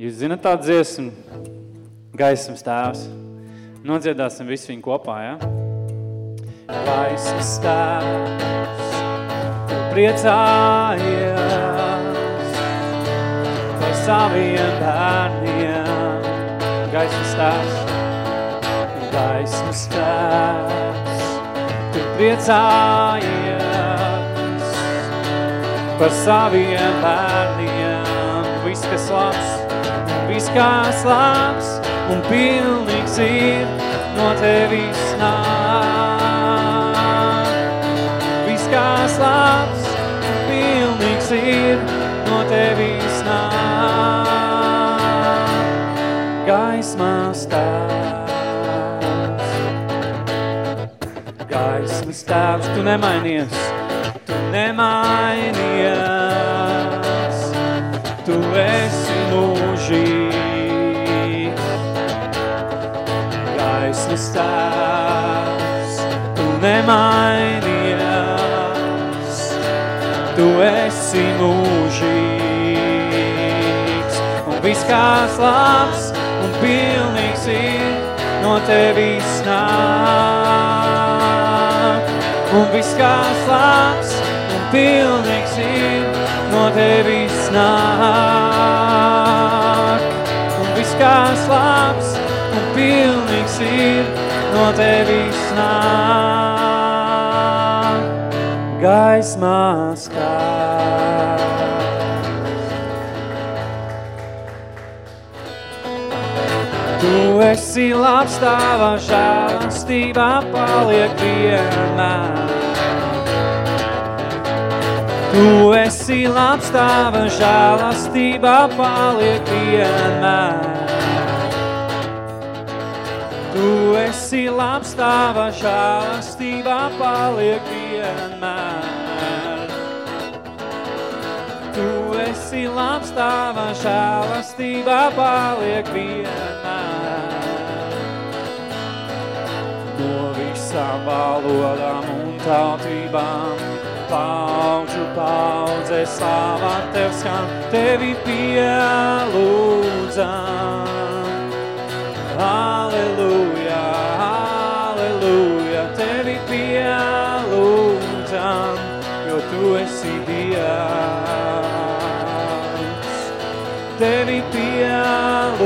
Jūs zinat tā dziesmu, gaismas tēvs. Nodziedāsim visu viņu kopā, ja? Gaismas tēvs, tu priecājies par saviem bērniem. Gaismas tēvs, gaismas tēvs, tu priecājies par saviem bērniem. Viss, kas labs, viss, kas labs un pilnīgs ir no tevis nāk. Viss, kas labs un pilnīgs ir no tevis nāk. Gaismas tēvs, gaismas tēvs, tu nemainies, tu nemainies, tu esi Gaismas tēvs, tu nemainies, tu esi mūžīgs. Un viss kāds labs un pilnīgs ir no tevis nāk. Un viss kāds labs un pilnīgs ir no tevis nāk. Un viss kāds labs pilnīgs ir no tevis nāk. Gaismās kāds. Tu esi labs, tava žēlastībā paliek vienmēr. Tu esi labs, tava žēlastībā paliek vienmēr. Tu esi labs, tava žēlastībā paliek vienmēr. Tu esi labs, tava žēlastībā paliek vienmēr. No visām valodām un tautībām, paudžu paudzē slāvā Tev skan, Tevi pielūdzam. Halleluja, halleluja, Tevi pielūdzam, jo Tu esi Dievs. Tevi pielūdzam.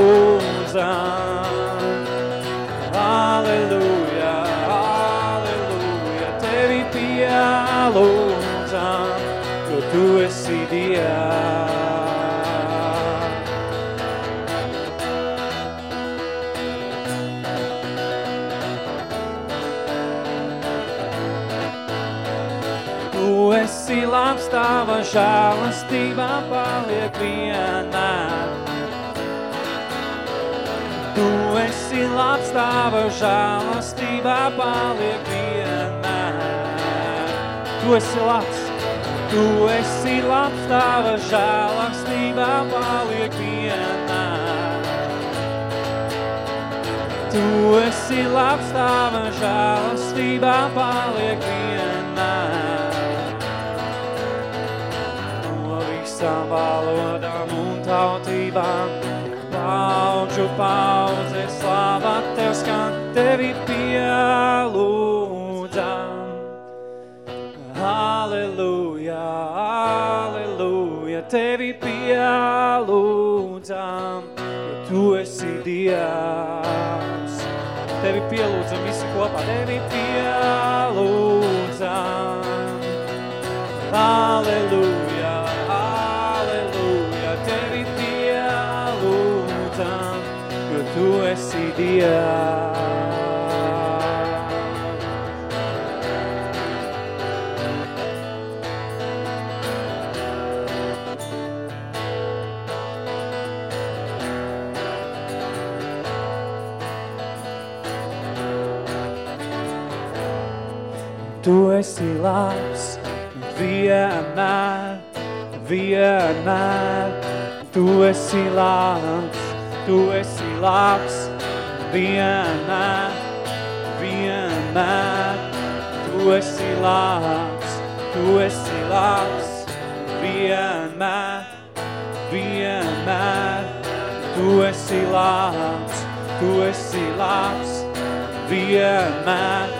Halleluja, halleluja, Tevi pielūdzam, jo Tu esi Dievs. Tava žēlastībā paliek vienmēr. Tu esi labs, tava žēlastībā paliek vienmēr. Tu esi labs, tu esi labs, tava žēlastībā paliek vienmēr. Tu esi labs, tava žēlastībā paliek vienmēr. Visām valodām un tautībām, paudžu paudze slāvā Tev skan, Tevi pielūdzam. Halleluja, halleluja, Tevi pielūdzam, jo Tu esi Dievs. Tevi pielūdzam visi kopā, Tevi pielūdzam. Halleluja, Tu esi Dievs. Tu esi labs, vienmēr, vienmēr. Tu esi labs, tu esi labs, vienmēr, vienmēr. Tu esi labs, tu esi labs, vienmēr, vienmēr. Tu esi labs, tu esi labs, vienmēr,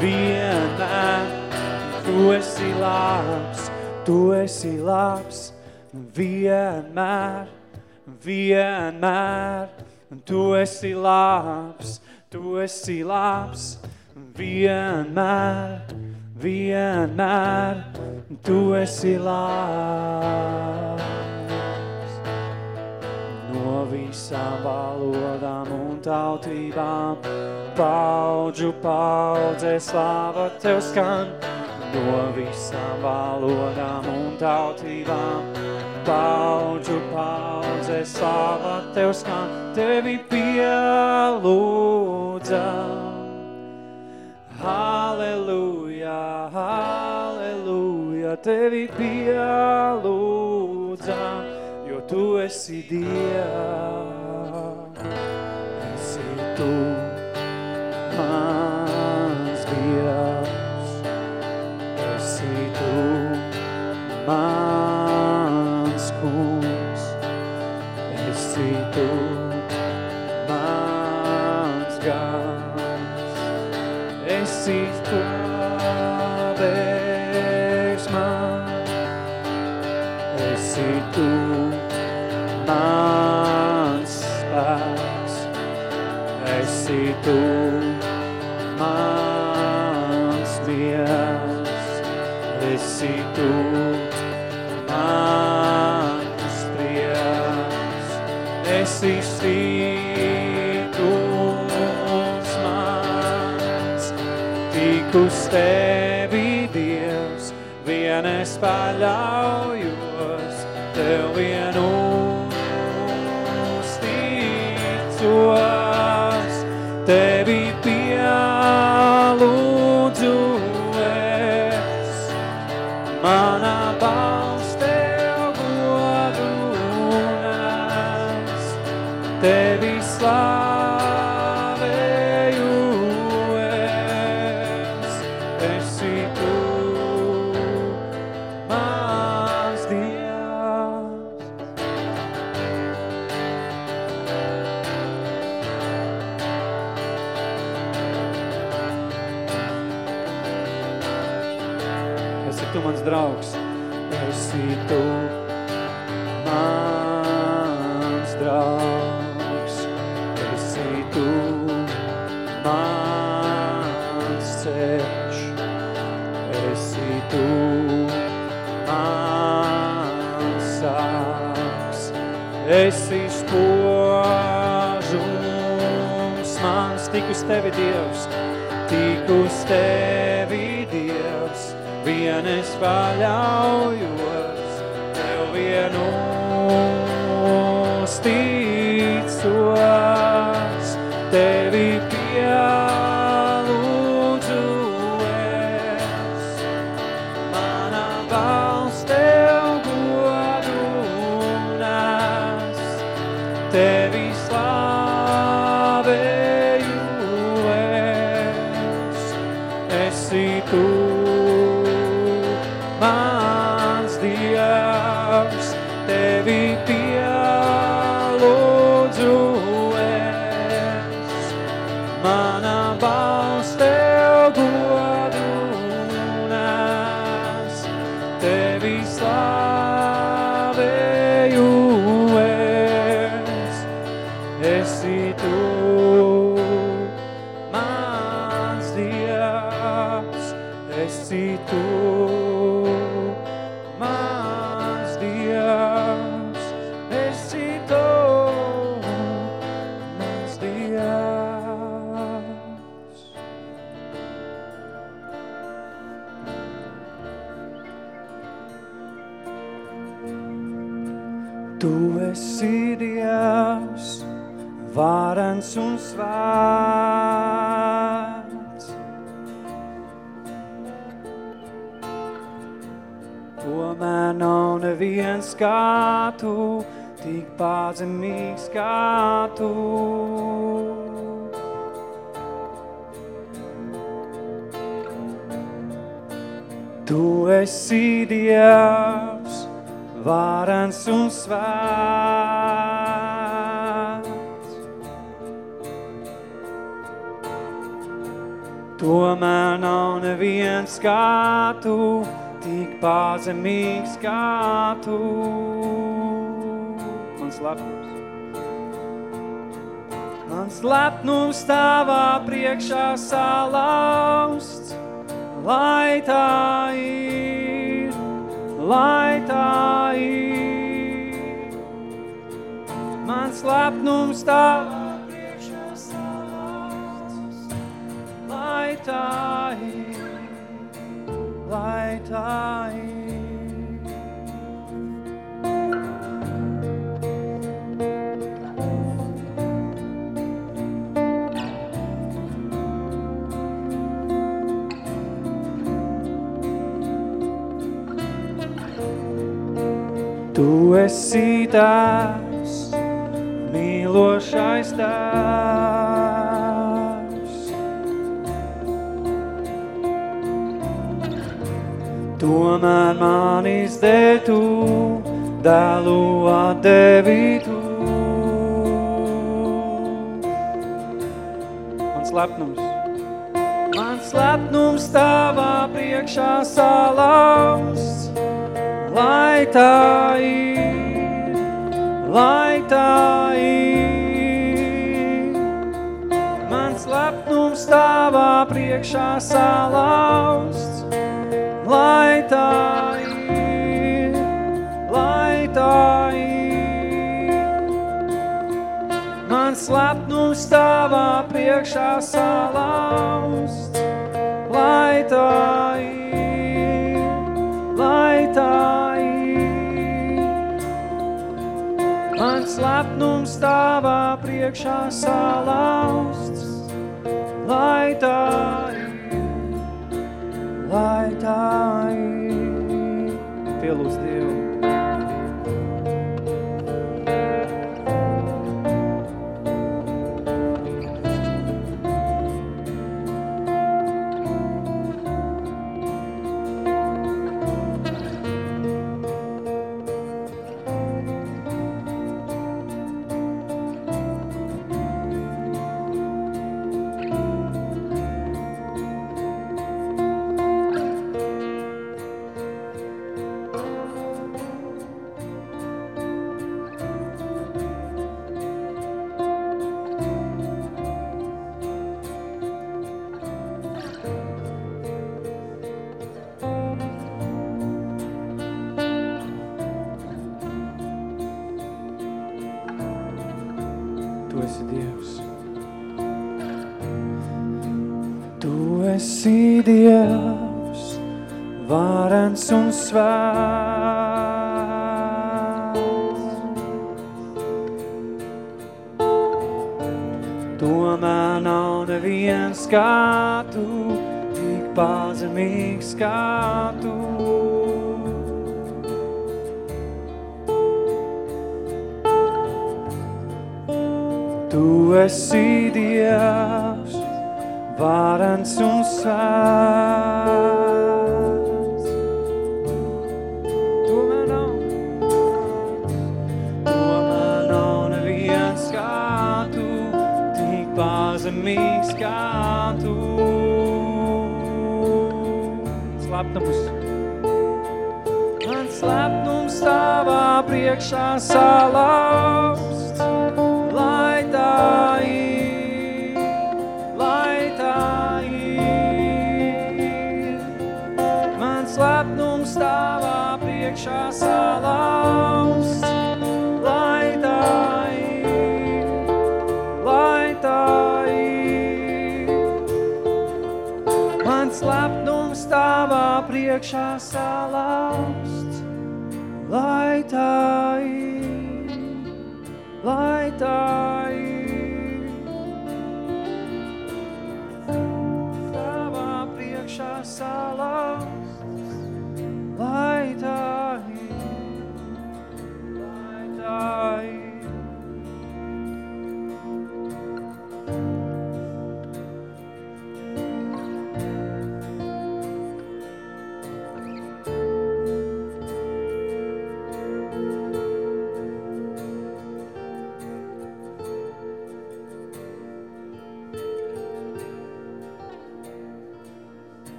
vienmēr. Tu esi labs, tu esi labs, vienmēr, vienmēr. Tu esi labs, tu esi labs, vienmēr, vienmēr. Tu esi labs no visām valodām un tautībām. Paudžu paudzē slāva Tev skan, no visām valodām un tautībām. Paudžu paudzē slāva Tev skan, Tevi pielūdzam. Halleluja, halleluja, Tevi pielūdzam tu esi Dievs, esi tu mans Dievs, esi tu mans kungs, esi tu mans gars, esi tu veiks man, esi tu mans spēks, esi tu mans miers, esi tu mans prieks, esi stītums mans, tik uz tevi Dievs, vien es paļaujos, tevi Dievs, tik uz tevi Dievs, vien es paļaujos, Tomēr nav neviens kā tu, tik pazemīgs kā tu. Tu esi Dievs, varans un svēts. Tomēr nav neviens kā tu, tik pazemīgs kā tu. Mans lepnums. Mans lepnums tavā priekšā salausts, lai tā ir, lai tā ir. Mans lepnums tavā priekšā salausts, lai tā ir, lai tā ir. Tu esi tās mīlošais tās. Tomēr manis dēļ tu dēlu atdevi tu. Mans lepnums. Mans lepnums tavā priekšā salausts lai tā ir, lai tā ir. Mans lepnums tavā priekšā salausts, lai tā ir, lai tā ir. Mans lepnums tavā priekšā salausts, lai tā ir, lai tā ir. Mans lepnums tavā priekšā salausts, lai tā ir, lai tā ir. Pielūdz kā tu, tik pazemīgs kā tu. Tu esi Dievs, varens un svēts. Priekšā salaust, lai tā ir, lai tā ir. Man slapnums tavā priekšā salaust, lai tā ir, lai tā ir. Man slapnums tavā priekšā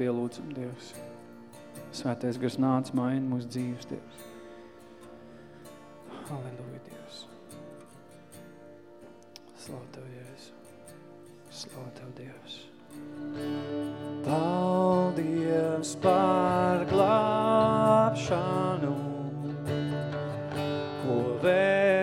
pielūdzam, Dievs. Svētais gars nāc, maina mūsu dzīves, Dievs. Halleluja, Dievs. Slavu Tev, Jēzu. Slavu Tev, Dievs. Paldies par glābšanu, ko vēl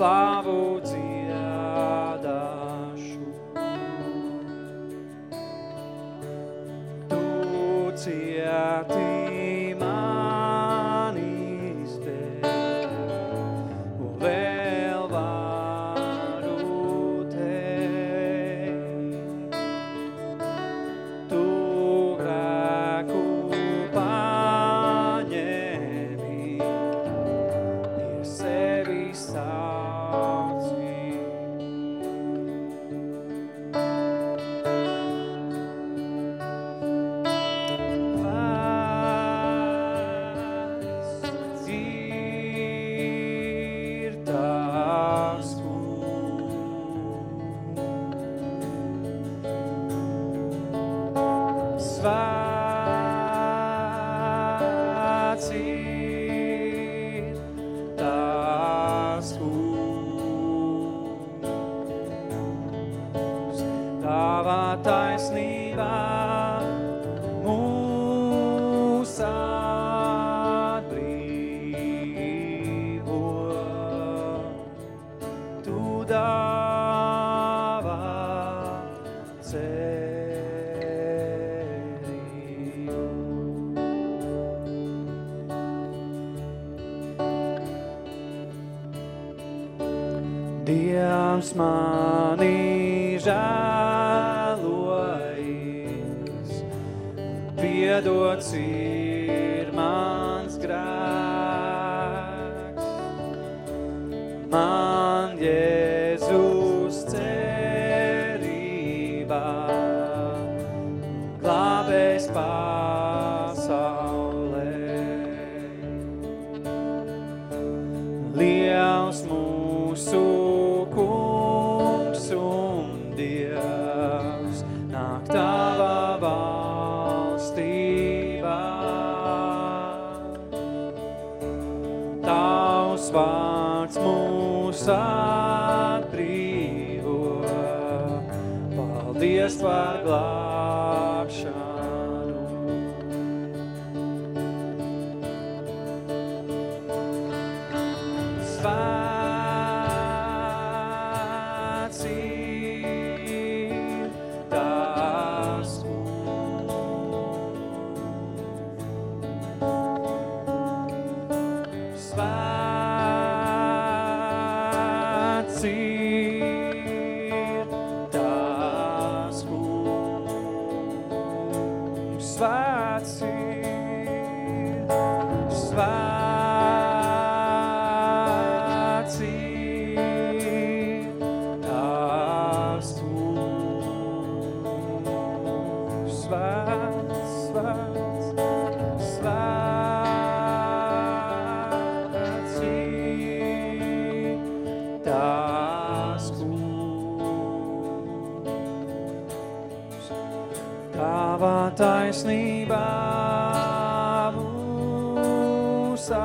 slavu dziedāšu. Tu cietīs. tava taisnība mūsā.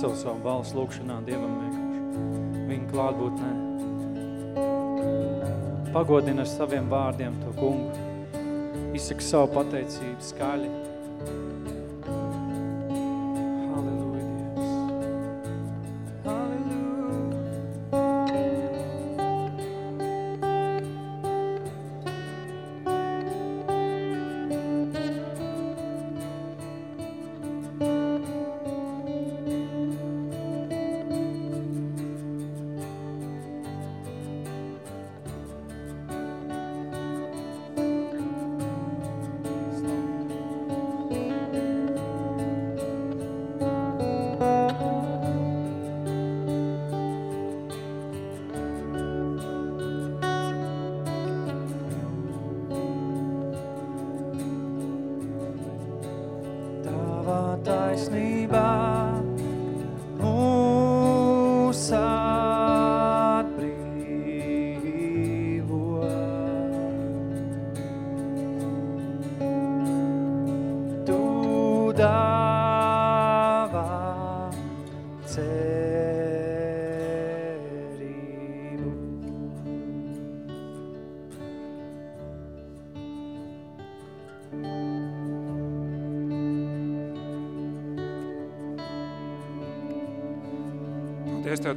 Pacel savu balsu lūkšanā Dievam vienkārši. Viņa klātbūtnē. Pagodina ar saviem vārdiem to kungu. Izsaka savu pateicību skaļi.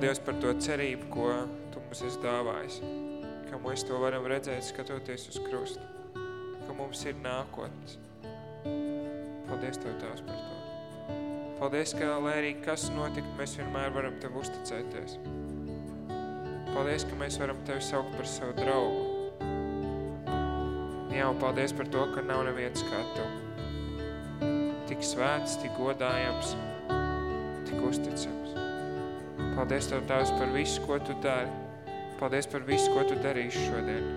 Dievs, par to cerību, ko Tu mums esi dāvājis. Ka mēs to varam redzēt, skatoties uz krustu. Ka mums ir nākotnes. Paldies Tev, Tās, par to. Paldies, ka, lai arī kas notikt, mēs vienmēr varam Tev uzticēties. Paldies, ka mēs varam Tevi saukt par savu draugu. Jā, un paldies par to, ka nav neviens kā Tu. Tik svēts, tik godājams, tik uzticams. Paldies Tev, Tēvs, par visu, ko Tu dari. Paldies par visu, ko Tu darīsi šodien.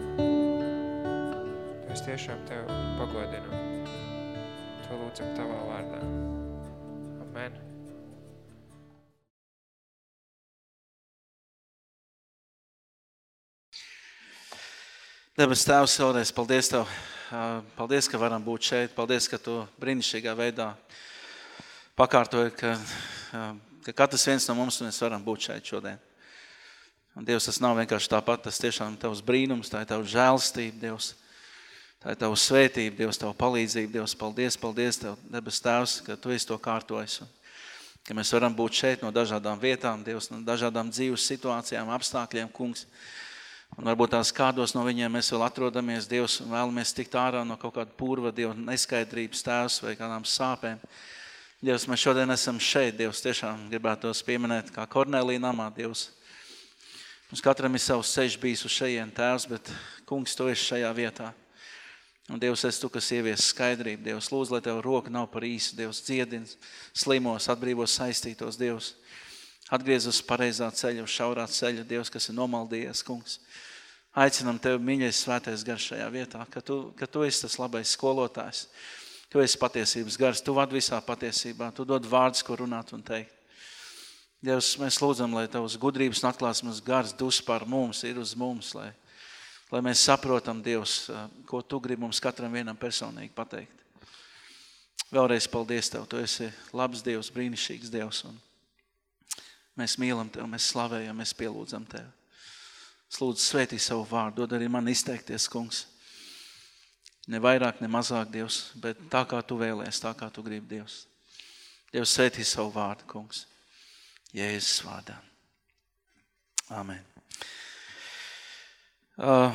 Es tiešām Tev pagodinu. To lūdzam Tavā vārdā. Amen. Debes Tēvs, vēlreiz paldies Tev. Paldies, ka varam būt šeit. Paldies, ka Tu brīnišķīgā veidā pakārtoji, ka ka katrs viens no mums mēs varam būt šeit šodien. Un Dievs, tas nav vienkārši tāpat, tas tiešām tavs brīnums, tā ir tavs žēlstība, Dievs. Tā ir tavs svētība, Dievs, tavu palīdzību, Dievs, paldies, paldies Tev, debes Tēvs, ka Tu esi to kārtojis. Un, ka mēs varam būt šeit no dažādām vietām, Dievs, no dažādām dzīves situācijām, apstākļiem, kungs. Un varbūt tās kādos no viņiem mēs vēl atrodamies, Dievs, un vēlamies tikt ārā no kaut kāda purva, Dieva neskaidrības tēvs vai kādām sāpēm. Dievs, mēs šodien esam šeit, Dievs, tiešām gribētu tos pieminēt kā Kornelija namā, Dievs. Mums katram ir savs ceļš bijis uz šajien tēvs, bet kungs, tu esi šajā vietā. Un Dievs, es tu, kas ievies skaidrību, Dievs, lūdzu, lai tev roka nav par īsu, Dievs, dziedins, slimos, atbrīvos saistītos, Dievs. Atgriez uz pareizā ceļa, uz šaurā ceļa, Dievs, kas ir nomaldījies, kungs. Aicinam tevi, mīļais svētais gars šajā vietā, ka tu, ka tu esi tas labais skolotājs. Tu esi patiesības gars, tu vadi visā patiesībā, tu dod vārdus, ko runāt un teikt. Dievs, mēs lūdzam, lai tavs gudrības un atklāsmes gars dus par mums, ir uz mums, lai, lai mēs saprotam, Dievs, ko tu gribi mums katram vienam personīgi pateikt. Vēlreiz paldies Tev, Tu esi labs Dievs, brīnišķīgs Dievs, un mēs mīlam Tev, mēs slavējam, mēs pielūdzam Tev. Es lūdzu svētī savu vārdu, dod arī man izteikties, kungs. Ne vairāk, ne mazāk, Dievs, bet tā kā Tu vēlēs, tā kā Tu gribi, Dievs. Dievs svētī savu vārdu, kungs. Jēzus vārdā. Amen. Uh,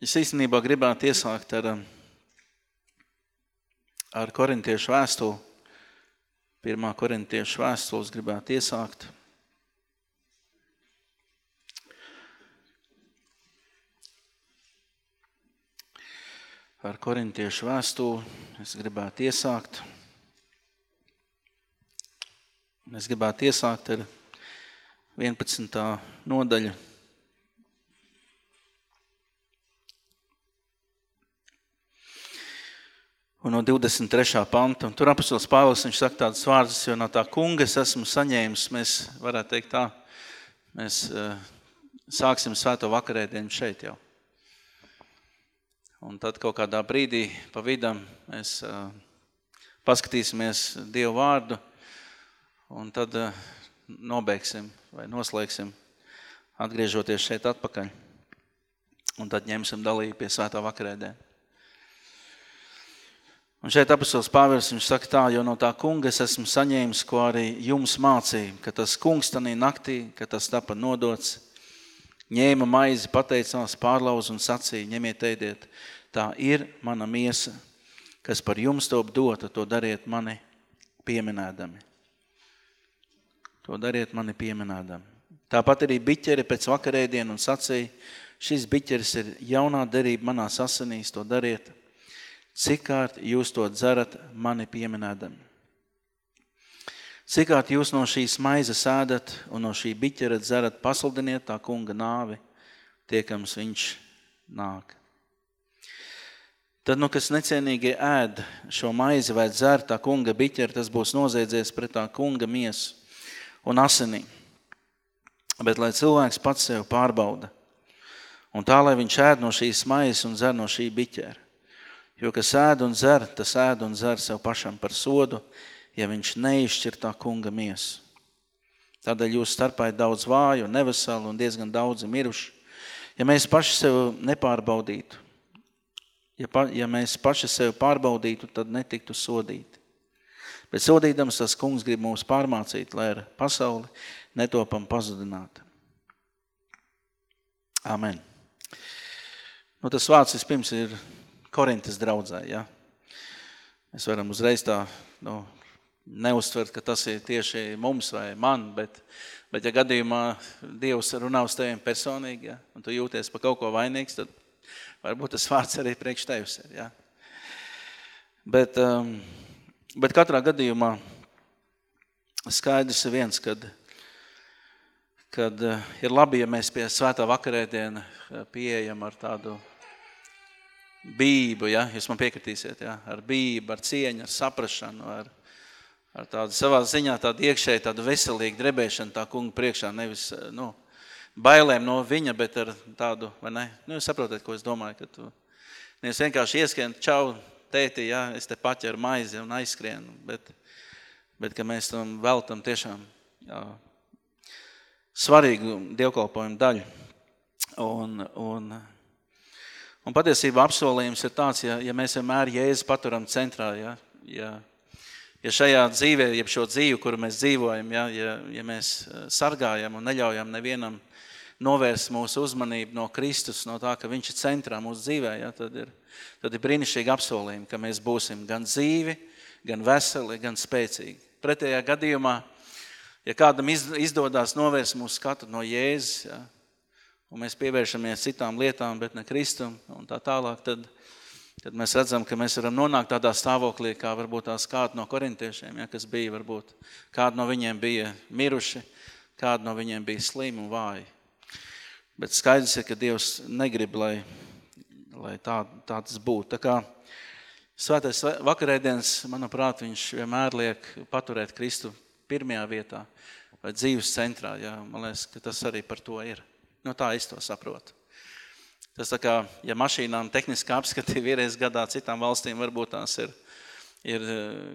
es īstenībā gribētu iesākt ar, ar korintiešu vēstuli. Pirmā korintiešu vēstules gribētu iesākt. Ar korintiešu vēstuli es gribētu iesākt. Es gribētu iesākt ar 11. nodaļu. Un no 23. panta. Un tur apustulis Pāvils, viņš saka tādas vārdas, jo no tā kunga es esmu saņēmis, mēs varētu teikt tā, mēs uh, sāksim svēto vakarēdienu šeit jau. Un tad kaut kādā brīdī pa vidam mēs uh, paskatīsimies Dievu vārdu un tad uh, nobeigsim vai noslēgsim, atgriežoties šeit atpakaļ. Un tad ņemsim dalību pie svētā vakarēdē. Un šeit apustulis Pāvils viņš saka tā, jo no tā kunga es esmu saņēmis, ko arī jums mācīja, ka tas kungs tanī naktī, ka tas tapa nodots, ņēma maizi, pateicās, pārlauz un sacīja, ņemiet, ēdiet, tā ir mana miesa, kas par jums top dota, to dariet mani pieminēdami. To dariet mani pieminēdami. Tāpat arī biķeri pēc vakarēdienu un sacīja, šis biķeris ir jaunā derība manā sasanīs, to dariet – cikārt jūs to dzerat mani pieminēdami. Cikārt jūs no šīs maizes ēdat un no šī biķera dzerat, pasludiniet tā kunga nāvi, tiekams viņš nāk. Tad, nu, kas necienīgi ēd šo maizi vai dzer tā kunga biķeri, tas būs noziedzies pret tā kunga miesu un asinī. Bet lai cilvēks pats sev pārbauda, un tā, lai viņš ēd no šīs maizes un dzer no šī biķera. Jo, kas ēd un dzer, tas ēd un dzer sev pašam par sodu, ja viņš neizšķir tā kunga miesu. Tādēļ jūs starpā ir daudz vāju, neveselu un diezgan daudzi miruši. Ja mēs paši sev nepārbaudītu, ja, pa, ja mēs paši sev pārbaudītu, tad netiktu sodīti. Bet sodīdams tas kungs grib mūs pārmācīt, lai ar pasauli netopam pazudināt. Amen. Nu, tas vārds vispirms ir Korintas draudzē. Ja? Mēs varam uzreiz tā nu, neuztvert, ka tas ir tieši mums vai man, bet, bet ja gadījumā Dievs runā uz teviem personīgi, ja, un tu jūties par kaut ko vainīgs, tad varbūt tas vārds arī priekš tevis ir. Ja. Bet, um, bet katrā gadījumā skaidrs ir viens, kad, kad uh, ir labi, ja mēs pie svētā vakarēdiena uh, pieejam ar tādu bību, ja, jūs man piekritīsiet, ja, ar bību, ar cieņu, ar saprašanu, ar, ar tādu savā ziņā tādu iekšēju, tādu veselīgu drebēšanu tā kunga priekšā, nevis, nu, bailēm no viņa, bet ar tādu, vai ne? Nu, jūs saprotat, ko es domāju, ka tu nevis vienkārši ieskrien, čau, tēti, ja, es te paķeru maizi un aizskrienu, bet, bet ka mēs tam veltam tiešām jā, svarīgu dievkalpojumu daļu. Un, un Un patiesībā apsolījums ir tāds, ja, ja mēs vienmēr Jēzus paturam centrā, ja, ja, ja šajā dzīvē, ja šo dzīvi, kuru mēs dzīvojam, ja, ja, ja mēs eh, sargājam un neļaujam nevienam novērst mūsu uzmanību no Kristus, no tā, ka viņš ir centrā mūsu dzīvē, ja, tad, ir, tad ir brīnišķīgi apsolījumi, ka mēs būsim gan dzīvi, gan veseli, gan spēcīgi. Pretējā gadījumā, ja kādam izdodas novērst mūsu skatu no Jēzus, ja, un mēs pievēršamies citām lietām, bet ne Kristum un tā tālāk, tad, tad mēs redzam, ka mēs varam nonākt tādā stāvoklī, kā varbūt tās kādu no korintiešiem, ja, kas bija varbūt, kādu no viņiem bija miruši, kādu no viņiem bija slimi un vāji. Bet skaidrs ir, ka Dievs negrib, lai, lai tā, tā tas būtu. Tā kā svētais vakarēdienas, manuprāt, viņš vienmēr liek paturēt Kristu pirmajā vietā vai dzīves centrā. Ja? Man liekas, ka tas arī par to ir. Nu, tā es to saprotu. Tas tā kā, ja mašīnām tehniski apskati vienreiz gadā, citām valstīm varbūt tās ir, ir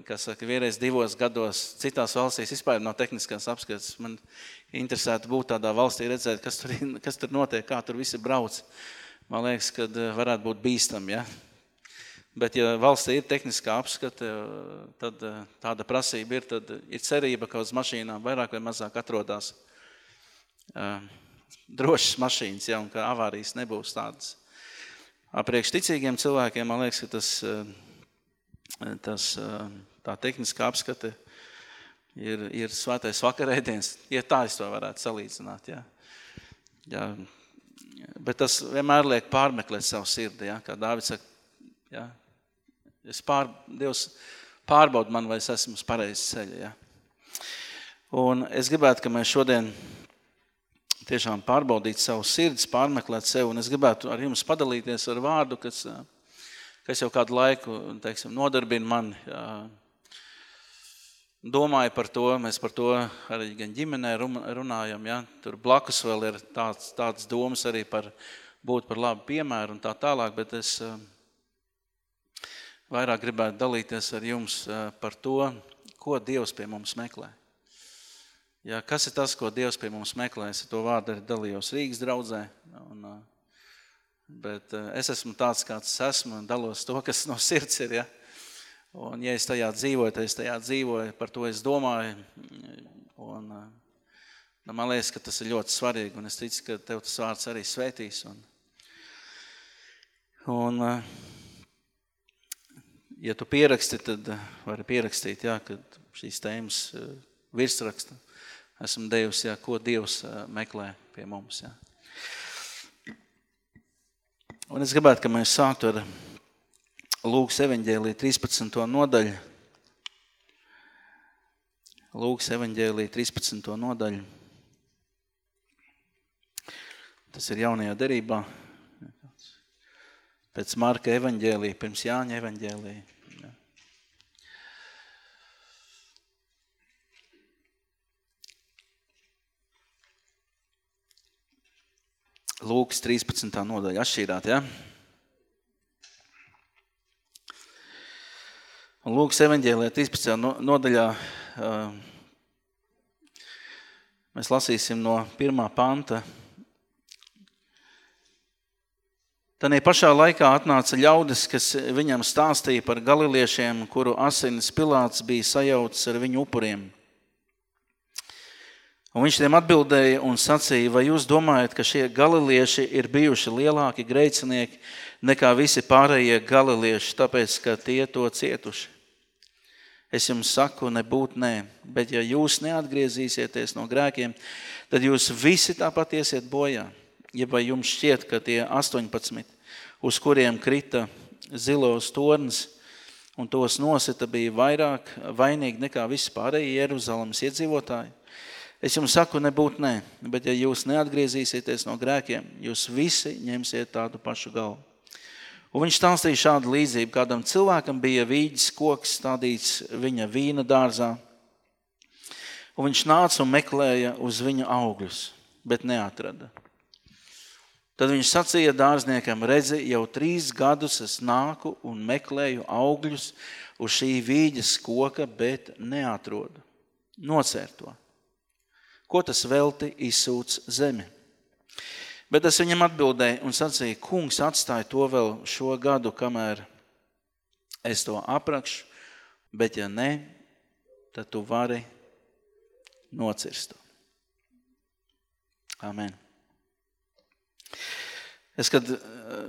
kā saka, vienreiz divos gados, citās valstīs vispār no tehniskās apskates. Man interesētu būt tādā valstī, redzēt, kas tur, kas tur notiek, kā tur visi brauc. Man liekas, ka eh, varētu būt bīstam, ja? Bet, ja valstī ir tehniskā apskate, tad eh, tāda prasība ir, tad ir cerība, ka uz mašīnām vairāk vai mazāk atrodas uh, drošas mašīnas, ja, un ka avārijas nebūs tādas. Priekš ticīgiem cilvēkiem, man liekas, ka tas, tas tā tehniskā apskate ir, ir svētais vakarēdiens, ja tā es to varētu salīdzināt. Ja. Ja. Bet tas vienmēr liek pārmeklēt savu sirdi, ja, kā Dāvids saka, ja. es pār, Dievs pārbaudu man, vai es esmu uz pareizes ceļa. Ja. Un es gribētu, ka mēs šodien tiešām pārbaudīt savu sirds, pārmeklēt sevi. Un es gribētu ar jums padalīties ar vārdu, kas, kas jau kādu laiku teiksim, nodarbina mani. Domāju par to, mēs par to arī gan ģimenē runājam. Ja? Tur blakus vēl ir tāds, tāds domas arī par būt par labu piemēru un tā tālāk, bet es vairāk gribētu dalīties ar jums par to, ko Dievs pie mums meklē. Ja, kas ir tas, ko Dievs pie mums meklē? Es to vārdu arī dalījos Rīgas draudzē. Un, bet es esmu tāds, kāds es esmu, un dalos to, kas no sirds ir. Ja? Un, ja es tajā dzīvoju, tad es tajā dzīvoju, par to es domāju. Un, nu, man liekas, ka tas ir ļoti svarīgi, un es ticu, ka tev tas vārds arī svētīs. Un, un, ja tu pieraksti, tad vari pierakstīt, jā, ka šīs tēmas virsraksta esmu devusi, jā, ko Dievs meklē pie mums. Jā. Un es gribētu, ka mēs sāktu ar Lūkas evaņģēlī 13. nodaļu. Lūkas evaņģēlī 13. nodaļu. Tas ir jaunajā derībā. Pēc Marka evaņģēlī, pirms Jāņa evaņģēlī. Lūkas 13. nodaļa atšķīrāt, ja? Un Lūkas evaņģēlijā 13. nodaļā mēs lasīsim no pirmā panta. Tanī pašā laikā atnāca ļaudis, kas viņam stāstīja par galiliešiem, kuru asinis Pilāts bija sajaucis ar viņu upuriem. Un viņš tiem atbildēja un sacīja, vai jūs domājat, ka šie galilieši ir bijuši lielāki grēcinieki nekā visi pārējie galilieši, tāpēc, ka tie to cietuši? Es jums saku, nebūt nē, bet ja jūs neatgriezīsieties no grēkiem, tad jūs visi tāpat iesiet bojā. Ja vai jums šķiet, ka tie 18, uz kuriem krita zilos tornis un tos nosita, bija vairāk vainīgi nekā visi pārējie Jeruzalemes iedzīvotāji? Es jums saku, nebūt nē, bet ja jūs neatgriezīsieties no grēkiem, jūs visi ņemsiet tādu pašu galvu. Un viņš stāstīja šādu līdzību. Kādam cilvēkam bija vīģis koks stādīts viņa vīna dārzā, un viņš nāca un meklēja uz viņa augļus, bet neatrada. Tad viņš sacīja dārzniekam, redzi, jau trīs gadus es nāku un meklēju augļus uz šī vīģes koka, bet neatrodu. Nocēr to ko tas velti izsūc zemi. Bet es viņam atbildēju un sacīju, kungs atstāja to vēl šo gadu, kamēr es to aprakšu, bet ja ne, tad tu vari nocirst to. Amen. Es, kad eh,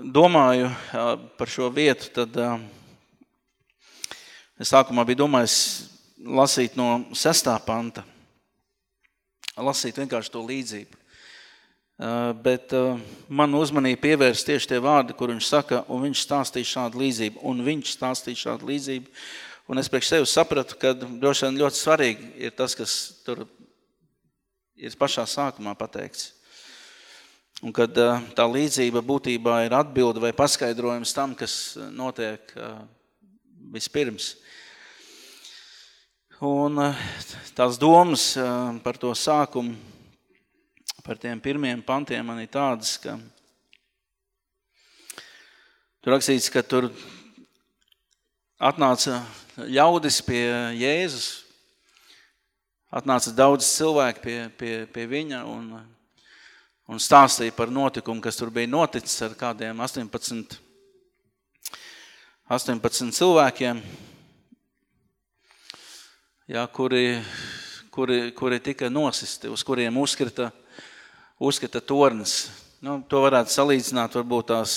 domāju eh, par šo vietu, tad eh, es sākumā biju domājis lasīt no sestā panta – lasīt vienkārši to līdzību. Uh, bet uh, man uzmanīja pievērst tieši tie vārdi, kur viņš saka, un viņš stāstīja šādu līdzību, un viņš stāstīja šādu līdzību. Un es priekš sevi sapratu, ka droši vien ļoti svarīgi ir tas, kas tur ir pašā sākumā pateikts. Un kad uh, tā līdzība būtībā ir atbilde vai paskaidrojums tam, kas notiek vispirms. Un eh, tās domas eh, par to sākumu, par tiem pirmiem pantiem man ir tādas, ka tur rakstīts, ka tur atnāca ļaudis pie Jēzus, atnāca daudz cilvēku pie, pie, pie viņa un, un stāstīja par notikumu, kas tur bija noticis ar kādiem 18, 18 cilvēkiem ja, kuri, kuri, kuri tika nosisti, uz kuriem uzkrita, uzkrita tornis. Nu, to varētu salīdzināt varbūt tās,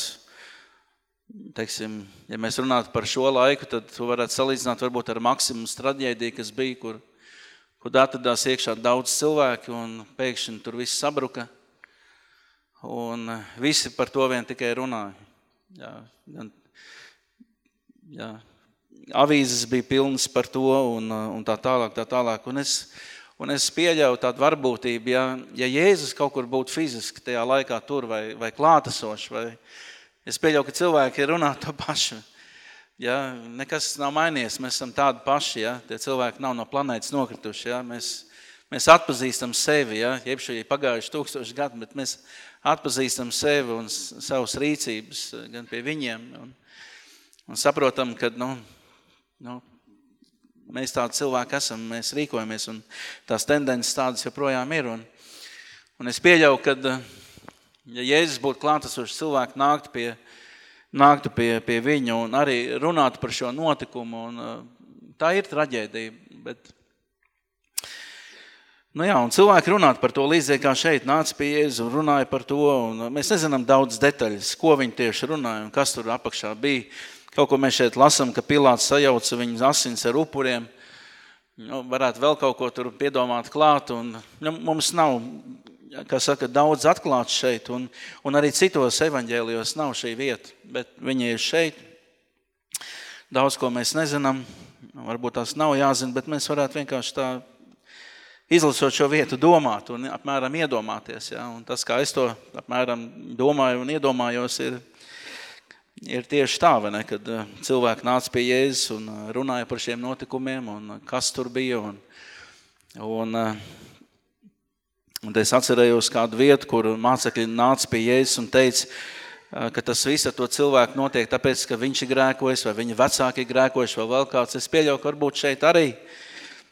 teiksim, ja mēs runātu par šo laiku, tad to varētu salīdzināt varbūt ar Maksimus traģēdiju, kas bija, kur, kur atradās iekšā daudz cilvēki un pēkšņi tur viss sabruka. Un visi par to vien tikai runāja. Jā, gan, jā, avīzes bija pilnas par to un, un tā tālāk, tā tālāk. Un es, un es pieļauju tādu varbūtību, ja, ja Jēzus kaut kur būtu fiziski tajā laikā tur vai, vai klātesoši, vai es pieļauju, ka cilvēki runā to pašu. Ja, nekas nav mainījies, mēs esam tādi paši, ja, tie cilvēki nav no planētas nokrituši, ja, mēs, mēs atpazīstam sevi, ja, jeb šī pagājuši tūkstoši gadu, bet mēs atpazīstam sevi un savas rīcības gan pie viņiem un, un saprotam, ka, nu, Nu, mēs tādi cilvēki esam, mēs rīkojamies, un tās tendences tādas joprojām ir. Un, un es pieļauju, ka, ja Jēzus būtu klātesošs cilvēki, nāktu pie, nāktu pie, pie viņa un arī runātu par šo notikumu. Un, tā ir traģēdija, bet Nu jā, un cilvēki runāt par to līdzīgi kā šeit, nāca pie Jēzus un runāja par to, un mēs nezinām daudz detaļas, ko viņi tieši runāja un kas tur apakšā bija. Kaut ko mēs šeit lasām, ka Pilāts sajauca viņas asins ar upuriem. Nu, varētu vēl kaut ko tur piedomāt klāt, un nu, mums nav, kā saka, daudz atklāts šeit, un, un arī citos evaņģēlijos nav šī vieta, bet viņi ir šeit. Daudz ko mēs nezinām, varbūt tās nav jāzina, bet mēs varētu vienkārši tā izlasot šo vietu, domāt un apmēram iedomāties. Ja? Un tas, kā es to apmēram domāju un iedomājos, ir, ir tieši tā, ne, kad eh, cilvēki nāca pie Jēzus un eh, runāja par šiem notikumiem un eh, kas tur bija. Un, un, un es atcerējos kādu vietu, kur mācekļi nāca pie Jēzus un teica, ka tas viss ar to cilvēku notiek tāpēc, ka viņš ir grēkojis vai viņa vecāki ir grēkojuši vai vēl kāds. Es pieļauju, ka varbūt šeit arī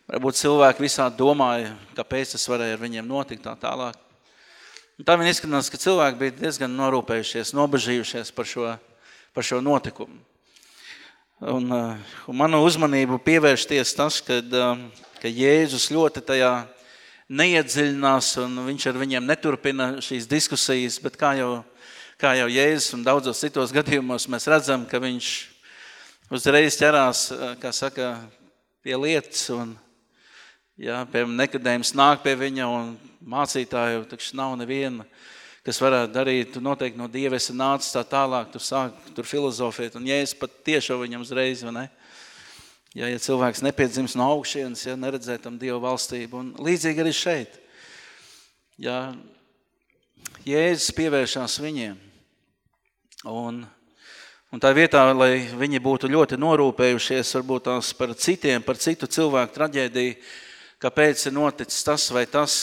Varbūt cilvēki visādi domāja, kāpēc tas varēja ar viņiem notikt tā tālāk. Un tā viņi izskatās, ka cilvēki bija diezgan norūpējušies, nobežījušies par šo, par šo notikumu. Un, uh, un manu uzmanību pievēršties tas, kad, um, ka Jēzus ļoti tajā neiedziļinās un viņš ar viņiem neturpina šīs diskusijas, bet kā jau, kā jau Jēzus un daudzos citos gadījumos mēs redzam, ka viņš uzreiz ķerās, uh, kā saka, pie lietas un Ja, piemēram, nekadējums nāk pie viņa un mācītāju, taču nav neviena, kas varētu darīt, tu noteikti no Dieva esi nācis tā tālāk, tu sāk tur filozofēt, un es pat tiešo viņam uzreiz, vai ne? Ja, ja cilvēks nepiedzims no augšienes, ja neredzētam Dieva valstību, un līdzīgi arī šeit. Ja, Jēzus pievēršās viņiem, un Un tā vietā, lai viņi būtu ļoti norūpējušies varbūt tās par citiem, par citu cilvēku traģēdiju, kāpēc ir noticis tas vai tas.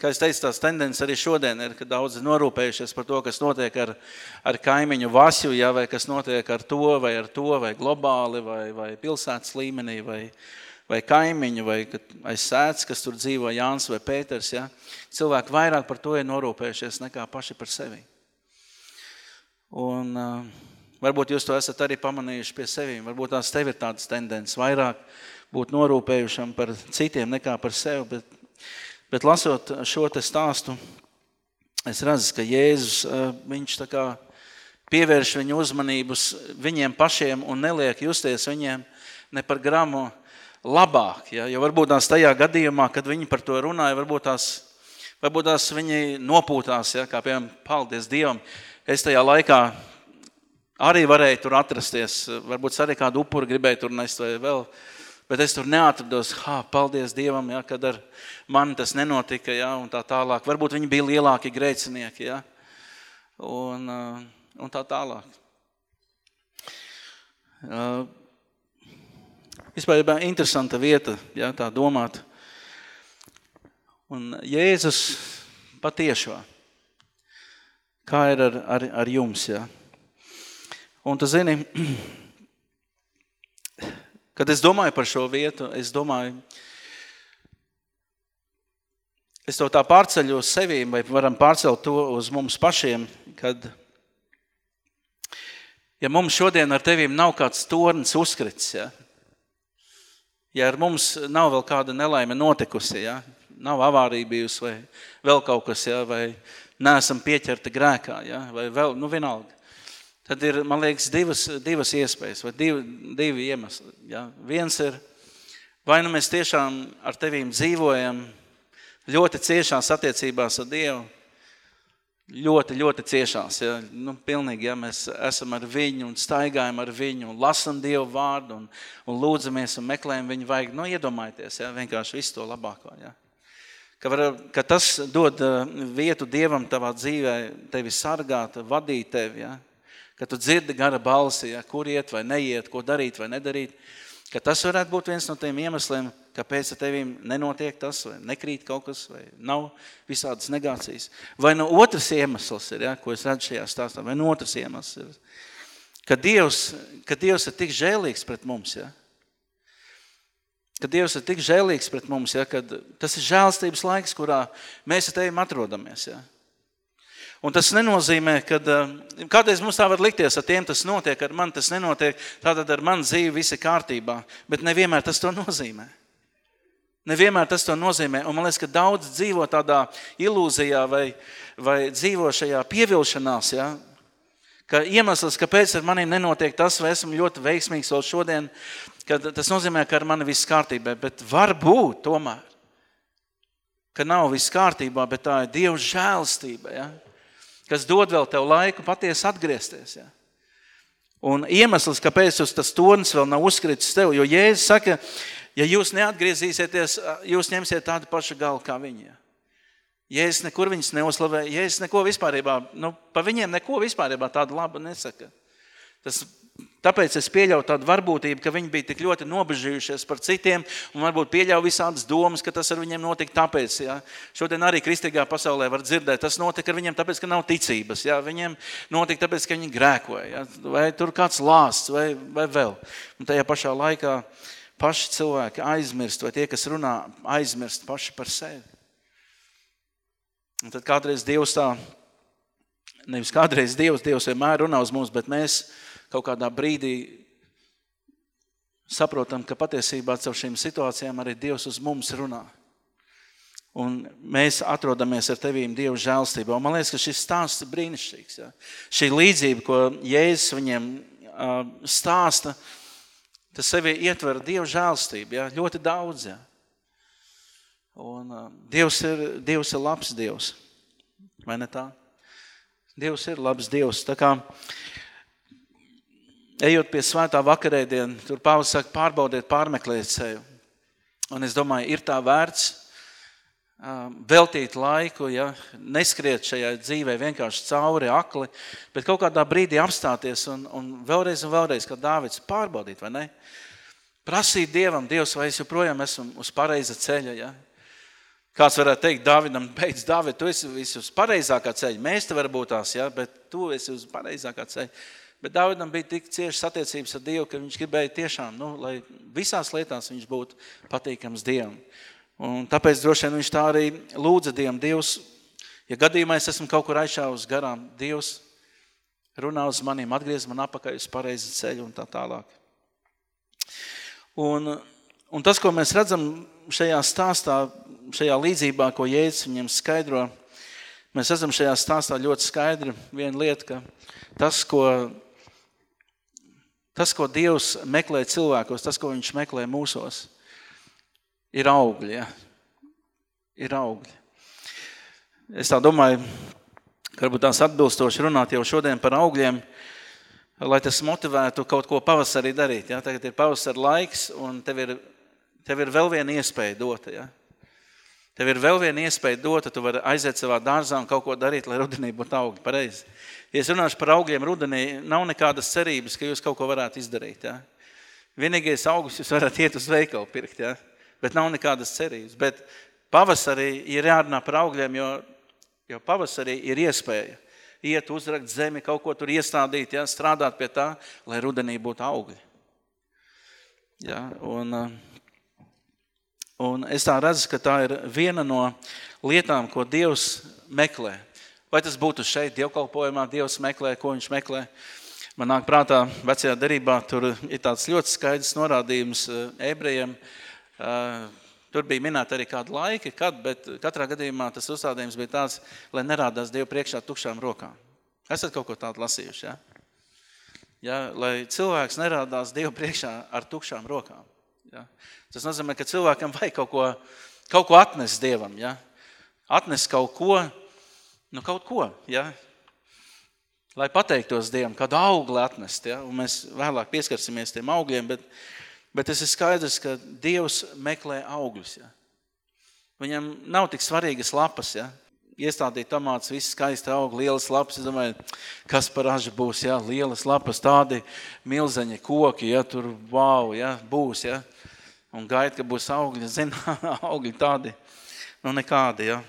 Kā es teicu, tās tendences arī šodien ir, ka daudzi norūpējušies par to, kas notiek ar, ar kaimiņu vasju, ja, vai kas notiek ar to, vai ar to, vai globāli, vai, vai pilsētas līmenī, vai, vai kaimiņu, vai aiz sēdz, kas tur dzīvo Jānis vai Pēters. Ja. Cilvēki vairāk par to ir norūpējušies nekā paši par sevi. Un, uh, varbūt jūs to esat arī pamanījuši pie sevi. Varbūt tās tev ir tādas tendences vairāk būt norūpējušam par citiem nekā par sevi. Bet, bet lasot šo stāstu, es redzu, ka Jēzus viņš tā kā pievērš viņu uzmanības viņiem pašiem un neliek justies viņiem ne par gramu labāk. Ja? Jo varbūt tās tajā gadījumā, kad viņi par to runāja, varbūt tās, varbūt tās viņi nopūtās, ja? kā piemēram, paldies Dievam. Es tajā laikā arī varēju tur atrasties, varbūt arī kādu upuru gribēju tur nest vai vēl. Bet es tur neatrados, ha, paldies Dievam, ja, kad ar mani tas nenotika, ja, un tā tālāk. Varbūt viņi bija lielāki grēcinieki, ja, un, uh, un tā tālāk. Uh, vispār ir interesanta vieta, ja, tā domāt. Un Jēzus patiešo, kā ir ar, ar, ar jums, ja. Un tu zini, Kad es domāju par šo vietu, es domāju, es to tā pārceļu uz sevīm, vai varam pārcelt to uz mums pašiem, kad, ja mums šodien ar tevīm nav kāds tornis uzkrits, ja, ja ar mums nav vēl kāda nelaime notikusi, ja, nav avārija bijusi vai vēl kaut kas, ja, vai neesam pieķerti grēkā, ja, vai vēl, nu vienalga. Tad ir, man liekas, divas, divas iespējas vai divi, divi iemesli. Ja? Viens ir, vai nu mēs tiešām ar tevīm dzīvojam ļoti ciešās attiecībās ar Dievu, ļoti, ļoti ciešās. Ja? Nu, pilnīgi, ja mēs esam ar viņu un staigājam ar viņu un lasam Dievu vārdu un, un lūdzamies un meklējam viņu vajag, nu, iedomājieties, ja? vienkārši visu to labāko. Ja? Ka, var, ka tas dod uh, vietu Dievam tavā dzīvē, tevi sargāt, vadīt tevi. Ja? Ka tu dzirdi gara balsi, ja, kur iet vai neiet, ko darīt vai nedarīt, ka tas varētu būt viens no tiem iemesliem, kāpēc ar tevīm nenotiek tas, vai nekrīt kaut kas, vai nav visādas negācijas. Vai no otrs iemesls ir, ja, ko es redzu šajā stāstā, vai no otrs iemesls ir, ka Dievs, ka Dievs ir tik žēlīgs pret mums, ja, ka Dievs ir tik žēlīgs pret mums, ja, kad tas ir žēlstības laiks, kurā mēs ar tevi atrodamies. Ja. Un tas nenozīmē, ka kādreiz mums tā var likties, ar tiem tas notiek, ar mani tas nenotiek, tātad ar mani dzīve viss ir kārtībā. Bet nevienmēr tas to nozīmē. Nevienmēr tas to nozīmē. Un man liekas, ka daudz dzīvo tādā ilūzijā vai, vai dzīvo šajā pievilšanās. Ja? Ka iemesls, kāpēc ar maniem nenotiek tas, vai esmu ļoti veiksmīgs vēl šodien, tas nozīmē, ka ar mani viss kārtībā. Bet varbūt tomēr, ka nav viss kārtībā, bet tā ir Dieva žēlstība. Ja? Kas dod vēl tev laiku patiesi atgriezties. Ja? Un iemesls, kāpēc tas tornis vēl nav uzkritis tev, jo Jēzus saka, ja jūs neatgriezīsieties, jūs ņemsiet tādu pašu galu kā viņi. Ja? Jēzus nekur viņus neuzslavē, Jēzus neko vispārībā, nu, pa viņiem neko vispārībā tādu labu nesaka. Tas Tāpēc es pieļauju tādu varbūtību, ka viņi bija tik ļoti nobežījušies par citiem un varbūt pieļauju visādas domas, ka tas ar viņiem notika tāpēc. Ja? Šodien arī kristīgā pasaulē var dzirdēt, tas notika ar viņiem tāpēc, ka nav ticības. Ja? Viņiem notika tāpēc, ka viņi grēkoja. Ja? Vai tur kāds lāsts vai, vai vēl. Un tajā pašā laikā paši cilvēki aizmirst, vai tie, kas runā, aizmirst paši par sevi. Un tad kādreiz Dievs tā, nevis kādreiz Dievs, Dievs vienmēr runā uz mums, bet mēs kaut kādā brīdī saprotam, ka patiesībā caur šīm situācijām arī Dievs uz mums runā. Un mēs atrodamies ar tevīm Dieva žēlstībā. Un man liekas, ka šis stāsts ir brīnišķīgs. Ja? Šī līdzība, ko Jēzus viņiem uh, stāsta, tas sevi ietver Dieva žēlstību. Ja? Ļoti daudz. Ja? Un, uh, Dievs, ir, Dievs ir labs Dievs. Vai ne tā? Dievs ir labs Dievs. Tā kā uh, ejot pie svētā vakarēdiena, tur Pāvils saka, pārbaudiet, pārmeklējiet sevi. Un es domāju, ir tā vērts veltīt laiku, ja, neskriet šajā dzīvē vienkārši cauri akli, bet kaut kādā brīdī apstāties un, un vēlreiz un vēlreiz, kā Dāvids, pārbaudīt, vai ne? Prasīt Dievam, Dievs, vai es joprojām esmu uz pareiza ceļa, ja? Kāds varētu teikt, Dāvidam, beidz, Dāvid, tu esi uz pareizākā ceļa. Mēs te varbūt tās, ja, bet tu esi uz pareizākā ceļa. Bet Dāvidam bija tik ciešas attiecības ar Dievu, ka viņš gribēja tiešām, nu, lai visās lietās viņš būtu patīkams Dievam. Un tāpēc droši vien viņš tā arī lūdza Dievam. Dievs, ja gadījumā es esmu kaut kur aizšāvis garām, Dievs runā uz maniem, atgriez man apakaļ uz pareizi ceļu un tā tālāk. Un, un tas, ko mēs redzam šajā stāstā, šajā līdzībā, ko Jēzus viņam skaidro, mēs redzam šajā stāstā ļoti skaidri viena lieta, ka tas, ko Tas, ko Dievs meklē cilvēkos, tas, ko Viņš meklē mūsos, ir augļi. Ja? Ir augļi. Es tā domāju, varbūt tās atbilstoši runāt jau šodien par augļiem, lai tas motivētu kaut ko pavasarī darīt. Ja? Tagad ir pavasara laiks, un tev ir, tev ir vēl viena iespēja dota. Ja? Tev ir vēl viena iespēja dota, tu vari aiziet savā dārzā un kaut ko darīt, lai rudenī būtu augi. Pareizi. Ja es runāšu par augļiem rudenī, nav nekādas cerības, ka jūs kaut ko varētu izdarīt. Ja? Vienīgais augsts jūs varat iet uz veikalu pirkt, ja? bet nav nekādas cerības. Bet pavasarī ir jārunā par augļiem, jo, jo pavasarī ir iespēja iet uzrakt zemi, kaut ko tur iestādīt, ja? strādāt pie tā, lai rudenī būtu augļi. Ja? Un, un es tā redzu, ka tā ir viena no lietām, ko Dievs meklē. Vai tas būtu šeit, dievkalpojumā, Dievs meklē, ko viņš meklē? Man nāk prātā, vecajā derībā tur ir tāds ļoti skaidrs norādījums eh, ebrejiem. Eh, tur bija minēta arī kāda laika, kad, bet katrā gadījumā tas uzstādījums bija tāds, lai nerādās Dievu priekšā tukšām rokām. Esat kaut ko tādu lasījuši, ja? Ja, lai cilvēks nerādās Dievu priekšā ar tukšām rokām. Ja? Tas nozīmē, ka cilvēkam vajag kaut ko, kaut ko atnest Dievam. Ja? Atnest kaut ko, nu, kaut ko, ja? lai pateiktos Dievam, kādu augli atnest. Ja? Un mēs vēlāk pieskarsimies tiem augļiem, bet, bet tas ir skaidrs, ka Dievs meklē augļus. Ja? Viņam nav tik svarīgas lapas. Ja? Iestādīt tomātus, viss skaisti aug, lielas lapas. Es domāju, kas par ažu būs, ja? lielas lapas, tādi milzeņi koki, ja? tur wow, ja? būs. Ja? Un gaida, ka būs augļi, zina, augļi tādi, nu nekādi. Ja?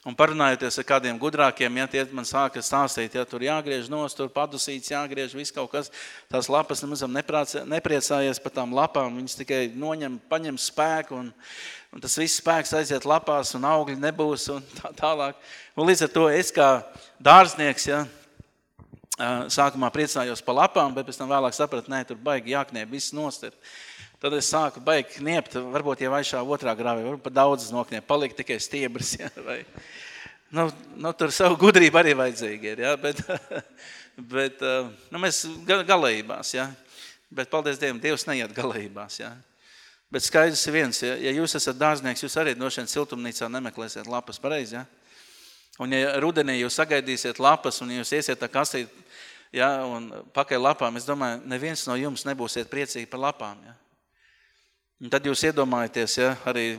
Un parunājoties ar kādiem gudrākiem, ja tie man sāka stāstīt, ja tur jāgriež nos, tur padusīts, jāgriež viss kaut kas, tās lapas nemazam nepriecājies par tām lapām, viņas tikai noņem, paņem spēku un, un tas viss spēks aiziet lapās un augļi nebūs un tā tālāk. Un līdz ar to es kā dārznieks, ja, sākumā priecājos par lapām, bet pēc tam vēlāk sapratu, nē, tur baigi jākniep, viss nost ir. Tad es sāku baigi kniept, varbūt jau vaišā otrā grāvī, varbūt pat daudzas nokniept, palika tikai stiebras. Ja, vai, nu, nu, tur savu gudrību arī vajadzīgi ir, ja, bet, bet nu, mēs galējībās, ja. Bet, paldies Dievam, Dievs neiet galējībās, ja. Bet skaidrs ir viens, ja, ja jūs esat dārznieks, jūs arī droši vien siltumnīcā nemeklēsiet lapas pareizi, ja. Un ja rudenī jūs sagaidīsiet lapas un jūs iesiet tā kastīt, ja, un pakaļ lapām, es domāju, neviens no jums nebūsiet priecīgi par lapām, ja. Un tad jūs iedomājaties, ja, arī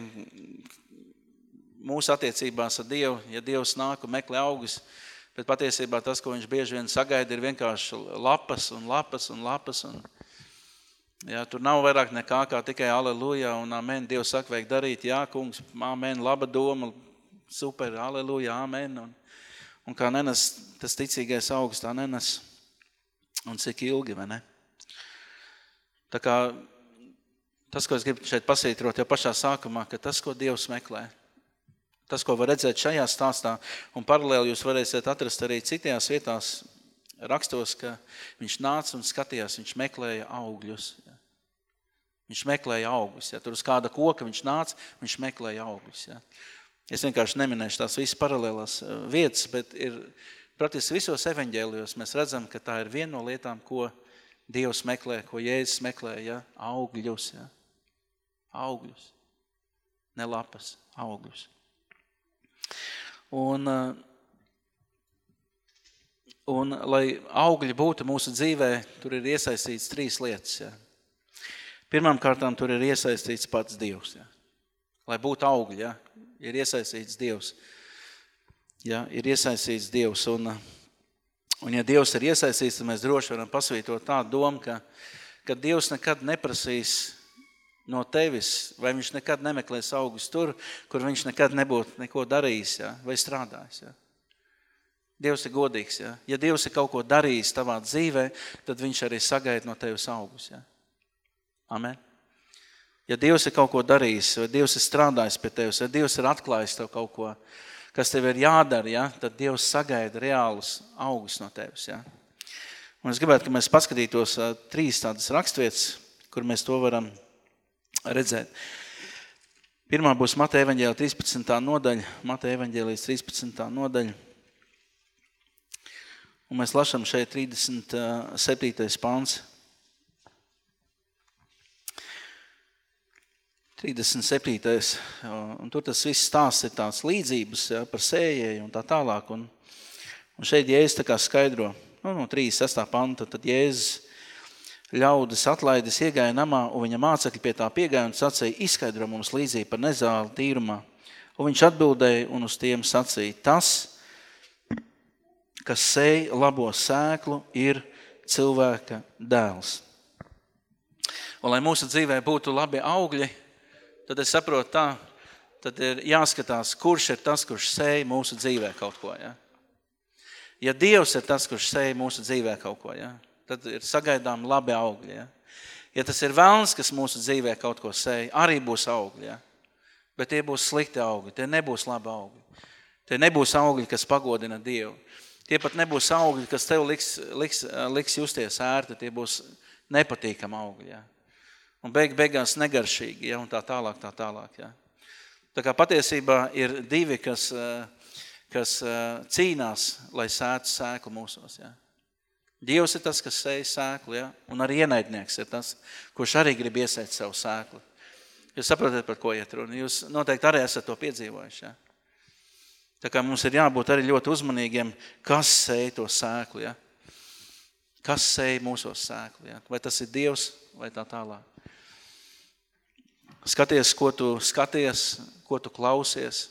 mūsu attiecībās ar Dievu, ja Dievs nāk un meklē augus, bet patiesībā tas, ko viņš bieži vien sagaida, ir vienkārši lapas un lapas un lapas. Un, ja, tur nav vairāk nekā kā tikai aleluja un amen. Dievs saka, vajag darīt, jā, kungs, amen, laba doma, super, aleluja, amen. Un, un kā nenes tas ticīgais augs, tā nenes. Un cik ilgi, vai ne? Tā kā Tas, ko es gribu šeit pasītrot jau pašā sākumā, ka tas, ko Dievs meklē, tas, ko var redzēt šajā stāstā, un paralēli jūs varēsiet atrast arī citās vietās rakstos, ka viņš nāca un skatījās, viņš meklēja augļus. Viņš meklēja augus. Ja. Tur uz kāda koka viņš nāca, viņš meklēja augus. Ja. Es vienkārši neminēšu tās visas paralēlās eh, vietas, bet ir praktiski visos evaņģēlijos mēs redzam, ka tā ir viena no lietām, ko Dievs meklē, ko Jēzus meklē, ja? augļus. Ja? Augļus. Ne lapas, augļus. Un, eh, un, lai augļi būtu mūsu dzīvē, tur ir iesaistīts trīs lietas. Ja. Pirmām kārtām tur ir iesaistīts pats Dievs. Ja. Lai būtu augļi, ja, ir iesaistīts Dievs. Ja, ir iesaistīts Dievs. Un, eh, un ja Dievs ir iesaistīts, tad mēs droši varam pasvītot tādu domu, ka, ka Dievs nekad neprasīs no tevis, vai viņš nekad nemeklēs augus tur, kur viņš nekad nebūtu neko darījis ja, vai strādājis. Ja. Dievs ir godīgs. Ja. ja Dievs ir kaut ko darījis tavā dzīvē, tad viņš arī sagaida no tevis augus. Ja. Amen. Ja Dievs ir kaut ko darījis, vai Dievs ir strādājis pie tevis, vai Dievs ir atklājis tev kaut ko, kas tev ir jādara, ja, tad Dievs sagaida reālus augus no tevis. Ja. Un es gribētu, ka mēs paskatītos trīs tādas rakstvietas, kur mēs to varam redzēt. Pirmā būs Mateja evaņģēlija 13. nodaļa, Mateja evaņģēlijas 13. nodaļa. Un mēs lasām šeit 37. pāns. 37. Un tur tas viss stāsts ir tās līdzības ja, par sējēju un tā tālāk. Un, un šeit Jēzus tā kā skaidro, nu, no 36. panta, tad Jēzus ļaudis atlaidis iegāja namā, un viņa mācekļi pie tā piegāja un sacīja, izskaidro mums līdzību par nezāli tīrumā. Un viņš atbildēja un uz tiem sacīja, tas, kas sēj labo sēklu, ir cilvēka dēls. Un lai mūsu dzīvē būtu labi augļi, tad es saprotu tā, tad ir jāskatās, kurš ir tas, kurš sēj mūsu dzīvē kaut ko. Ja, ja Dievs ir tas, kurš sēj mūsu dzīvē kaut ko, ja? Tad ir sagaidām labi augļi. Ja? ja tas ir vēlns, kas mūsu dzīvē kaut ko sēja, arī būs augļi. Ja? Bet tie būs slikti augļi, tie nebūs labi augļi. Tie nebūs augļi, kas pagodina Dievu. Tie pat nebūs augļi, kas tev liks, liks, liks justies ērti, tie būs nepatīkami augļi. Ja? Un beig, beigās negaršīgi, ja? un tā tālāk, tā tālāk. Ja? Tā kā patiesībā ir divi, kas, kas cīnās, lai sētu sēklu mūsos. Ja? Dievs ir tas, kas sēž sēklu, ja? un arī ienaidnieks ir tas, kurš arī grib iesēt savu sēklu. Jūs saprotat, par ko iet runa. Jūs noteikti arī esat to piedzīvojuši. Ja? Tā kā mums ir jābūt arī ļoti uzmanīgiem, kas sēž to sēklu. Ja? Kas sēž mūsos sēklu. Ja? Vai tas ir Dievs vai tā tālāk. Skaties, ko tu skaties, ko tu klausies,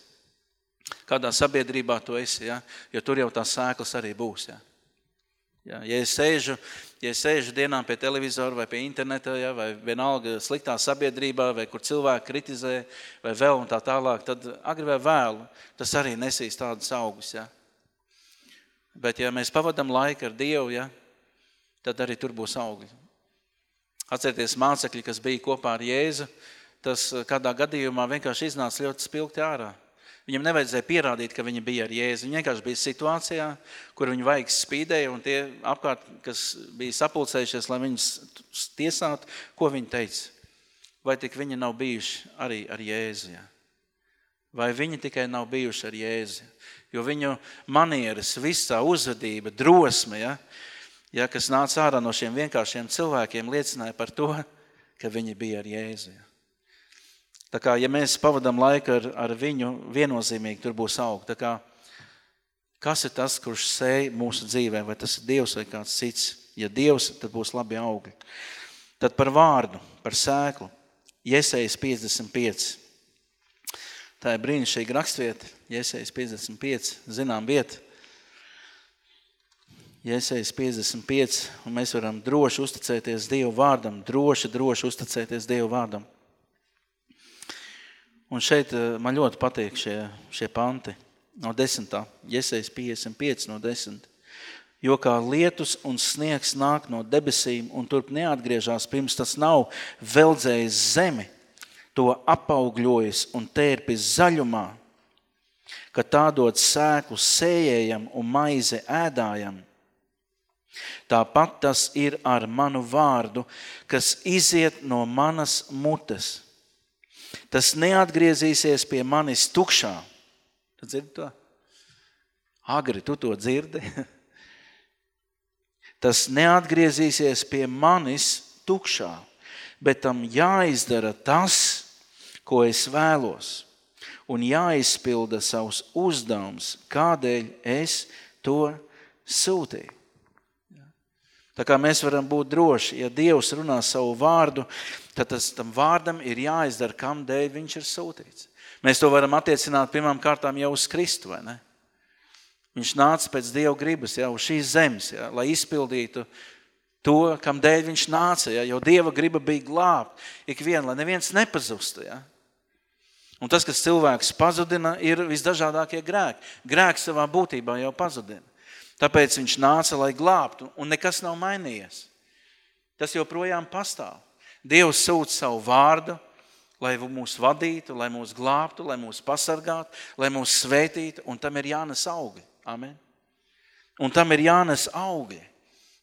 kādā sabiedrībā tu esi, ja? jo tur jau tās sēklas arī būs. Ja? Ja, ja es sēžu, ja es sēžu dienām pie televizora vai pie interneta, ja, vai vienalga sliktā sabiedrībā, vai kur cilvēki kritizē, vai vēl un tā tālāk, tad agri vai vēlu tas arī nesīs tādus augus. Ja. Bet ja mēs pavadam laiku ar Dievu, ja, tad arī tur būs augļi. Atcerieties mācekļi, kas bija kopā ar Jēzu, tas kādā gadījumā vienkārši iznāca ļoti spilgti ārā. Viņam nevajadzēja pierādīt, ka viņi bija ar Jēzu. Viņi vienkārši bija situācijā, kur viņa vaigs spīdēja, un tie apkārt, kas bija sapulcējušies, lai viņus tiesātu, ko viņi teica? Vai tik viņi nav bijuši arī ar Jēzu? Ja? Vai viņi tikai nav bijuši ar Jēzu? Jo viņu manieres, visā uzvedība, drosme, ja, ja, kas nāca ārā no šiem vienkāršiem cilvēkiem, liecināja par to, ka viņi bija ar Jēzu. Ja. Tā kā, ja mēs pavadām laiku ar, ar viņu, viennozīmīgi tur būs aug. Tā kā, kas ir tas, kurš sēj mūsu dzīvē, vai tas ir Dievs vai kāds cits? Ja Dievs, tad būs labi augi. Tad par vārdu, par sēklu. Iesejas 55. Tā ir brīnišķīga rakstvieta. Iesejas 55, zinām vieta. Iesejas 55, un mēs varam droši uzticēties Dievu vārdam, droši, droši uzticēties Dievu vārdam. Un šeit eh, man ļoti patīk šie, šie panti no 10. Iesejas 55 no 10. Jo kā lietus un sniegs nāk no debesīm un turp neatgriežās, pirms tas nav veldzējis zemi, to apaugļojis un tērpis zaļumā, ka tā dod sēklu sējējam un maize ēdājam. Tāpat tas ir ar manu vārdu, kas iziet no manas mutes – Tas neatgriezīsies pie manis tukšā. Tu dzirdi to? Agri, tu to dzirdi? Tas neatgriezīsies pie manis tukšā, bet tam jāizdara tas, ko es vēlos, un jāizpilda savus uzdevums, kādēļ es to sūtīju. Tā kā mēs varam būt droši, ja Dievs runā savu vārdu, tad tas tam vārdam ir jāizdara, kam dēļ viņš ir sūtīts. Mēs to varam attiecināt pirmām kārtām jau uz Kristu, vai ne? Viņš nāca pēc Dieva gribas, jau uz šīs zemes, ja, lai izpildītu to, kam dēļ viņš nāca, ja, jo Dieva griba bija glābt ikvienu, lai neviens nepazustu. Ja. Un tas, kas cilvēks pazudina, ir visdažādākie grēki. Grēks savā būtībā jau pazudina. Tāpēc viņš nāca, lai glābtu, un nekas nav mainījies. Tas joprojām pastāv. Dievs sūta savu vārdu, lai mūs vadītu, lai mūs glābtu, lai mūs pasargātu, lai mūs svētītu, un tam ir jānes augi. Amen. Un tam ir jānes augi.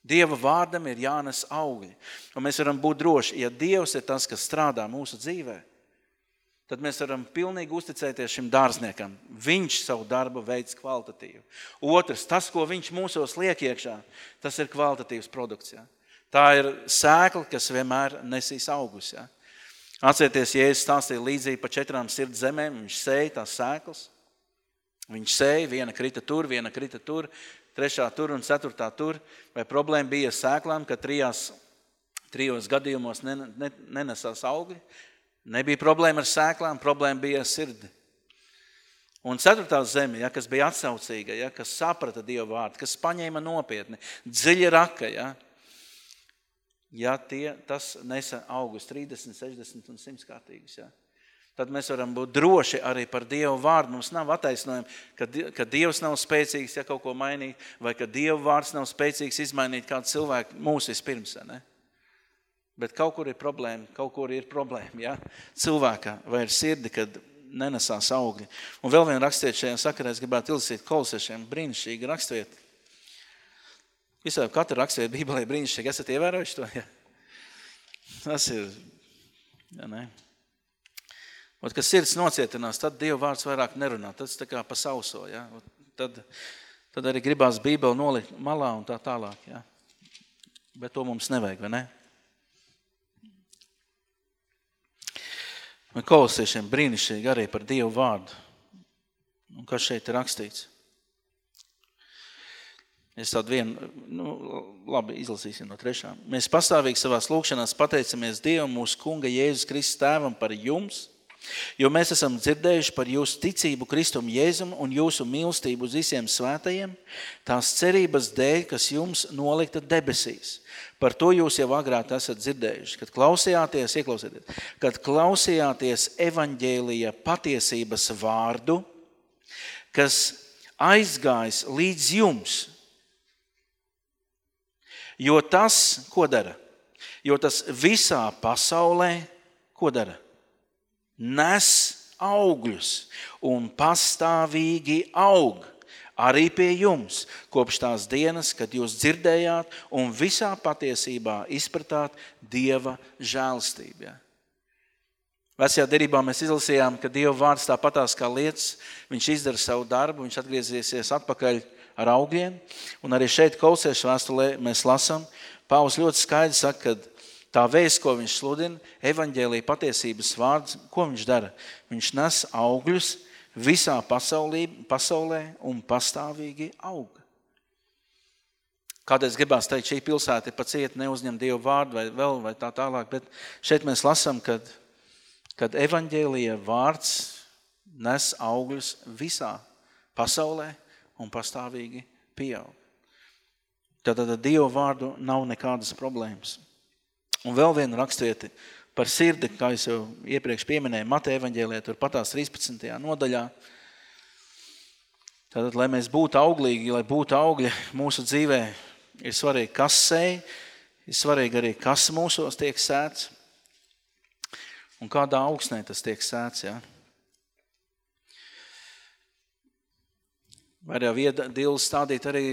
Dieva vārdam ir jānes augi. Un mēs varam būt droši, ja Dievs ir tas, kas strādā mūsu dzīvēm tad mēs varam pilnīgi uzticēties šim dārzniekam. Viņš savu darbu veids kvalitatīvi. Otrs, tas, ko viņš mūsos liek iekšā, tas ir kvalitatīvs produkts. Ja? Tā ir sēkla, kas vienmēr nesīs augus. Ja? Atcerieties, ja es stāstīju līdzīgi par četrām sirds zemēm, viņš sēja tās sēklas. Viņš sēja, viena krita tur, viena krita tur, trešā tur un ceturtā tur. Vai problēma bija sēklām, ka trijās, trijos gadījumos nenesās augļi? Nebija problēma ar sēklām, problēma bija ar sirdi. Un ceturtā zeme, ja, kas bija atsaucīga, ja, kas saprata Dievu vārdu, kas paņēma nopietni, dziļa raka, ja, ja tie, tas nesa augus 30, 60 un 100 kārtīgus. Ja. Tad mēs varam būt droši arī par Dievu vārdu. Mums nav attaisnojumi, ka, ka Dievs nav spēcīgs, ja kaut ko mainīt, vai ka Dievu vārds nav spēcīgs izmainīt kādu cilvēku mūsu vispirms. Ne? Bet kaut kur ir problēma, kaut kur ir problēma. Ja? Cilvēkā vai ir sirdi, kad nenesās augļi. Un vēl viena rakstiet šajā sakarā, es gribētu ilsīt kolosiešiem brīnišķīgi rakstiet. Visā katra rakstiet Bībelē brīnišķīgi. Esat ievērojuši to? Ja? Tas ir, ja ne? Un, kad sirds nocietinās, tad Dieva vārds vairāk nerunā. Tas tā kā pa sauso. Ja? Tad, tad arī gribās Bībeli nolikt malā un tā tālāk. Ja? Bet to mums nevajag, vai ne? Un kolosiešiem brīnišķīgi arī par Dievu vārdu. Un kas šeit ir rakstīts? Es tādu vienu, nu, labi, izlasīsim no trešām. Mēs pastāvīgi savās lūkšanās pateicamies Dievam, mūsu kunga Jēzus Kristus tēvam par jums, Jo mēs esam dzirdējuši par jūsu ticību Kristum Jēzum un jūsu mīlestību uz visiem svētajiem, tās cerības dēļ, kas jums nolikta debesīs. Par to jūs jau agrāk esat dzirdējuši, kad klausījāties, ieklausieties, kad klausījāties evaņģēlija patiesības vārdu, kas aizgājis līdz jums. Jo tas, ko dara? Jo tas visā pasaulē, ko dara? nes augļus un pastāvīgi aug arī pie jums, kopš tās dienas, kad jūs dzirdējāt un visā patiesībā izpratāt Dieva žēlstību. Ja? Vecajā derībā mēs izlasījām, ka Dieva vārds tāpatās kā lietas, viņš izdara savu darbu, viņš atgriezīsies atpakaļ ar augļiem. Un arī šeit, Kolsēšu vēstulē, mēs lasām, Pāvils ļoti skaidri saka, ka Tā vēsts, ko viņš sludina, evaņģēlīja patiesības vārds, ko viņš dara? Viņš nes augļus visā pasaulī, pasaulē un pastāvīgi auga. Kādreiz gribās teikt, šī pilsēta ir pacieta, neuzņem Dievu vārdu vai vēl vai tā tālāk, bet šeit mēs lasām, kad, kad evaņģēlīja vārds nes augļus visā pasaulē un pastāvīgi pieaug. Tad, tad Dievu vārdu nav nekādas problēmas. Un vēl viena rakstvieta par sirdi, kā jau iepriekš pieminēju, Mateja evaņģēlijā, tur patās 13. nodaļā. Tātad, lai mēs būtu auglīgi, lai būtu augļi mūsu dzīvē, ir svarīgi, kas sēj, ir svarīgi arī, kas mūsos tiek sēts un kādā augsnē tas tiek sēts. Ja? Var jau viedīlis stādīt arī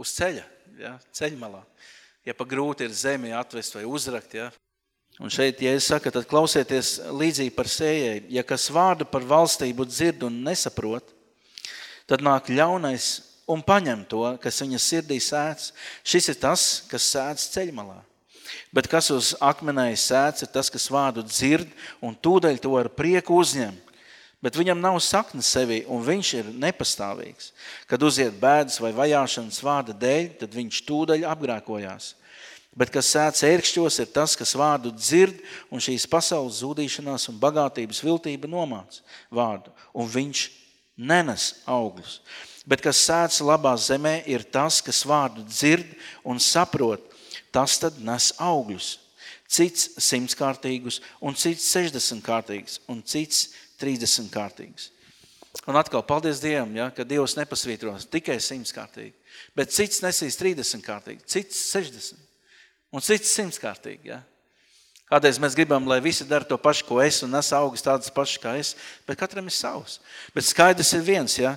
uz ceļa, ja? ceļmalā ja pa grūti ir zemi atvest vai uzrakt. Ja? Un šeit, ja es saku, tad klausieties līdzīgi par sējai. Ja kas vārdu par valstību dzird un nesaprot, tad nāk ļaunais un paņem to, kas viņa sirdī sēdz. Šis ir tas, kas sēdz ceļmalā. Bet kas uz akmenēja sēdz, ir tas, kas vārdu dzird un tūdaļ to ar prieku uzņem. Bet viņam nav saknes sevī, un viņš ir nepastāvīgs. Kad uziet bēdas vai vajāšanas vārda dēļ, tad viņš tūdaļ apgrēkojās. Bet kas sēdz ērkšķos, ir tas, kas vārdu dzird, un šīs pasaules zudīšanās un bagātības viltība nomāc vārdu, un viņš nenes augļus. Bet kas sēdz labā zemē, ir tas, kas vārdu dzird un saprot, tas tad nes augļus. Cits simtkārtīgus, un cits sešdesmitkārtīgus, un cits 30 kārtīgas. Un atkal, paldies Dievam, ja, ka Dievs nepasvītros tikai 100 kārtīgi, bet cits nesīs 30 kārtīgi, cits 60 un cits 100 kārtīgi. Ja. Kādreiz mēs gribam, lai visi dara to pašu, ko es, un nes augus tādas pašas kā es, bet katram ir savs. Bet skaidrs ir viens, ja,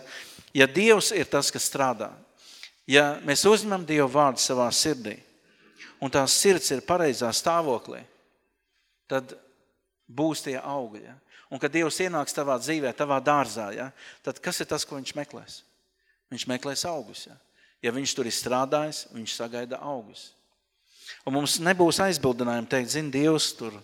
ja Dievs ir tas, kas strādā, ja mēs uzņemam Dievu vārdu savā sirdī, un tās sirds ir pareizā stāvoklī, tad būs tie augļi. Ja? Un kad Dievs ienāks tavā dzīvē, tavā dārzā, ja, tad kas ir tas, ko viņš meklēs? Viņš meklēs augus. Ja, ja viņš tur ir strādājis, viņš sagaida augus. Un mums nebūs aizbildinājumi teikt, zini, Dievs tur.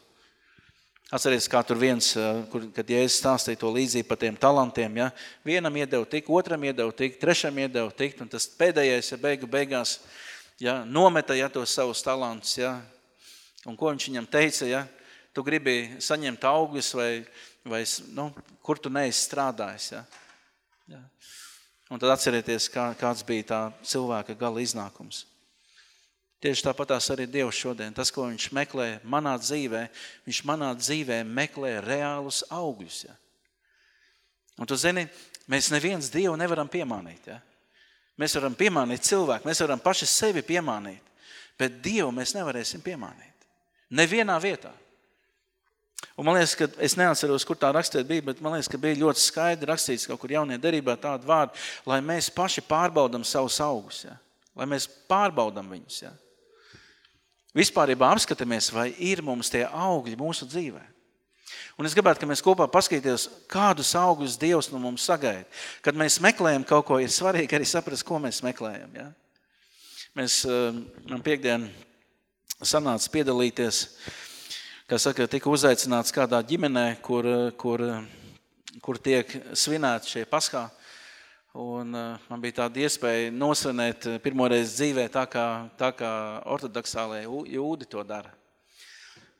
Atcerieties, kā tur viens, eh, kur, kad Jēzus stāstīja to līdzību par tiem talantiem, ja, vienam iedeva tik, otram iedeva tik, trešam iedeva tik, un tas pēdējais, ja beigu beigās, ja, nometa, ja, tos savus talantus, ja, un ko viņš viņam teica, ja, tu gribi saņemt augļus vai vai nu, kur tu neesi strādājis. Ja? Ja. Un tad atcerieties, kā, kāds bija tā cilvēka gala iznākums. Tieši tāpat arī Dievs šodien. Tas, ko viņš meklē manā dzīvē, viņš manā dzīvē meklē reālus augļus. Ja? Un tu zini, mēs neviens Dievu nevaram piemānīt. Ja? Mēs varam piemānīt cilvēku, mēs varam paši sevi piemānīt, bet Dievu mēs nevarēsim piemānīt. Nevienā vietā. Un man liekas, ka es neatceros, kur tā rakstīt bija, bet man liekas, ka bija ļoti skaidri rakstīts kaut kur jaunie derībā tādu vārdu, lai mēs paši pārbaudam savus augus, ja? lai mēs pārbaudam viņus. Ja? Vispārībā apskatāmies, vai ir mums tie augļi mūsu dzīvē. Un es gribētu, ka mēs kopā paskatītos, kādus augļus Dievs no mums sagaida. Kad mēs meklējam kaut ko, ir svarīgi arī saprast, ko mēs meklējam. Ja? Mēs, eh, man piekdien sanāca piedalīties uh, kā saka, tika uzaicināts kādā ģimenē, kur, kur, kur tiek svinēti šie paskā. Un uh, man bija tāda iespēja nosvinēt pirmoreiz dzīvē tā, kā, tā kā ortodoksālajie jūdi to dara.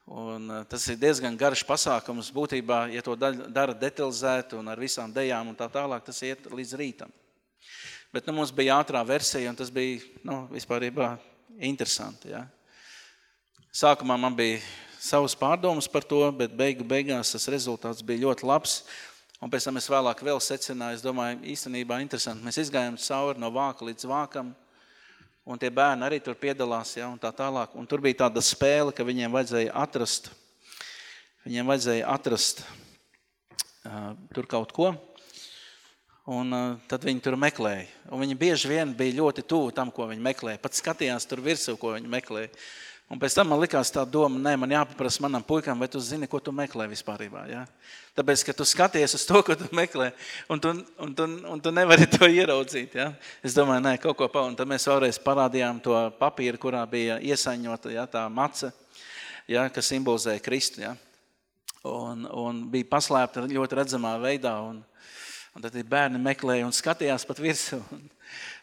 Un uh, tas ir diezgan garš pasākums. Būtībā, ja to dara detalizēti un ar visām dejām un tā tālāk, tas iet līdz rītam. Bet nu, mums bija ātrā versija, un tas bija nu, vispārībā interesanti. Ja? Sākumā man bija savas pārdomas par to, bet beigu beigās tas rezultāts bija ļoti labs. Un pēc tam es vēlāk vēl secināju, es domāju, īstenībā interesanti. Mēs izgājām cauri no vāka līdz vākam, un tie bērni arī tur piedalās, ja, un tā tālāk. Un tur bija tāda spēle, ka viņiem vajadzēja atrast, viņiem vajadzēja atrast uh, tur kaut ko, un uh, tad viņi tur meklēja. Un viņi bieži vien bija ļoti tuvu tam, ko viņi meklēja. Pat skatījās tur virsū, ko viņi meklēja. Un pēc tam man likās tā doma, nē, man jāpaprasa manam puikam, vai tu zini, ko tu meklē vispārībā. Ja? Tāpēc, ka tu skaties uz to, ko tu meklē, un tu, un tu, un tu nevari to ieraudzīt. Ja? Es domāju, nē, kaut ko pa, un tad mēs vēlreiz parādījām to papīru, kurā bija iesaņota ja, tā maca, ja, kas simbolizēja Kristu. Ja? Un, un bija paslēpta ļoti redzamā veidā, un, un tad bērni meklēja un skatījās pat virsū. Un,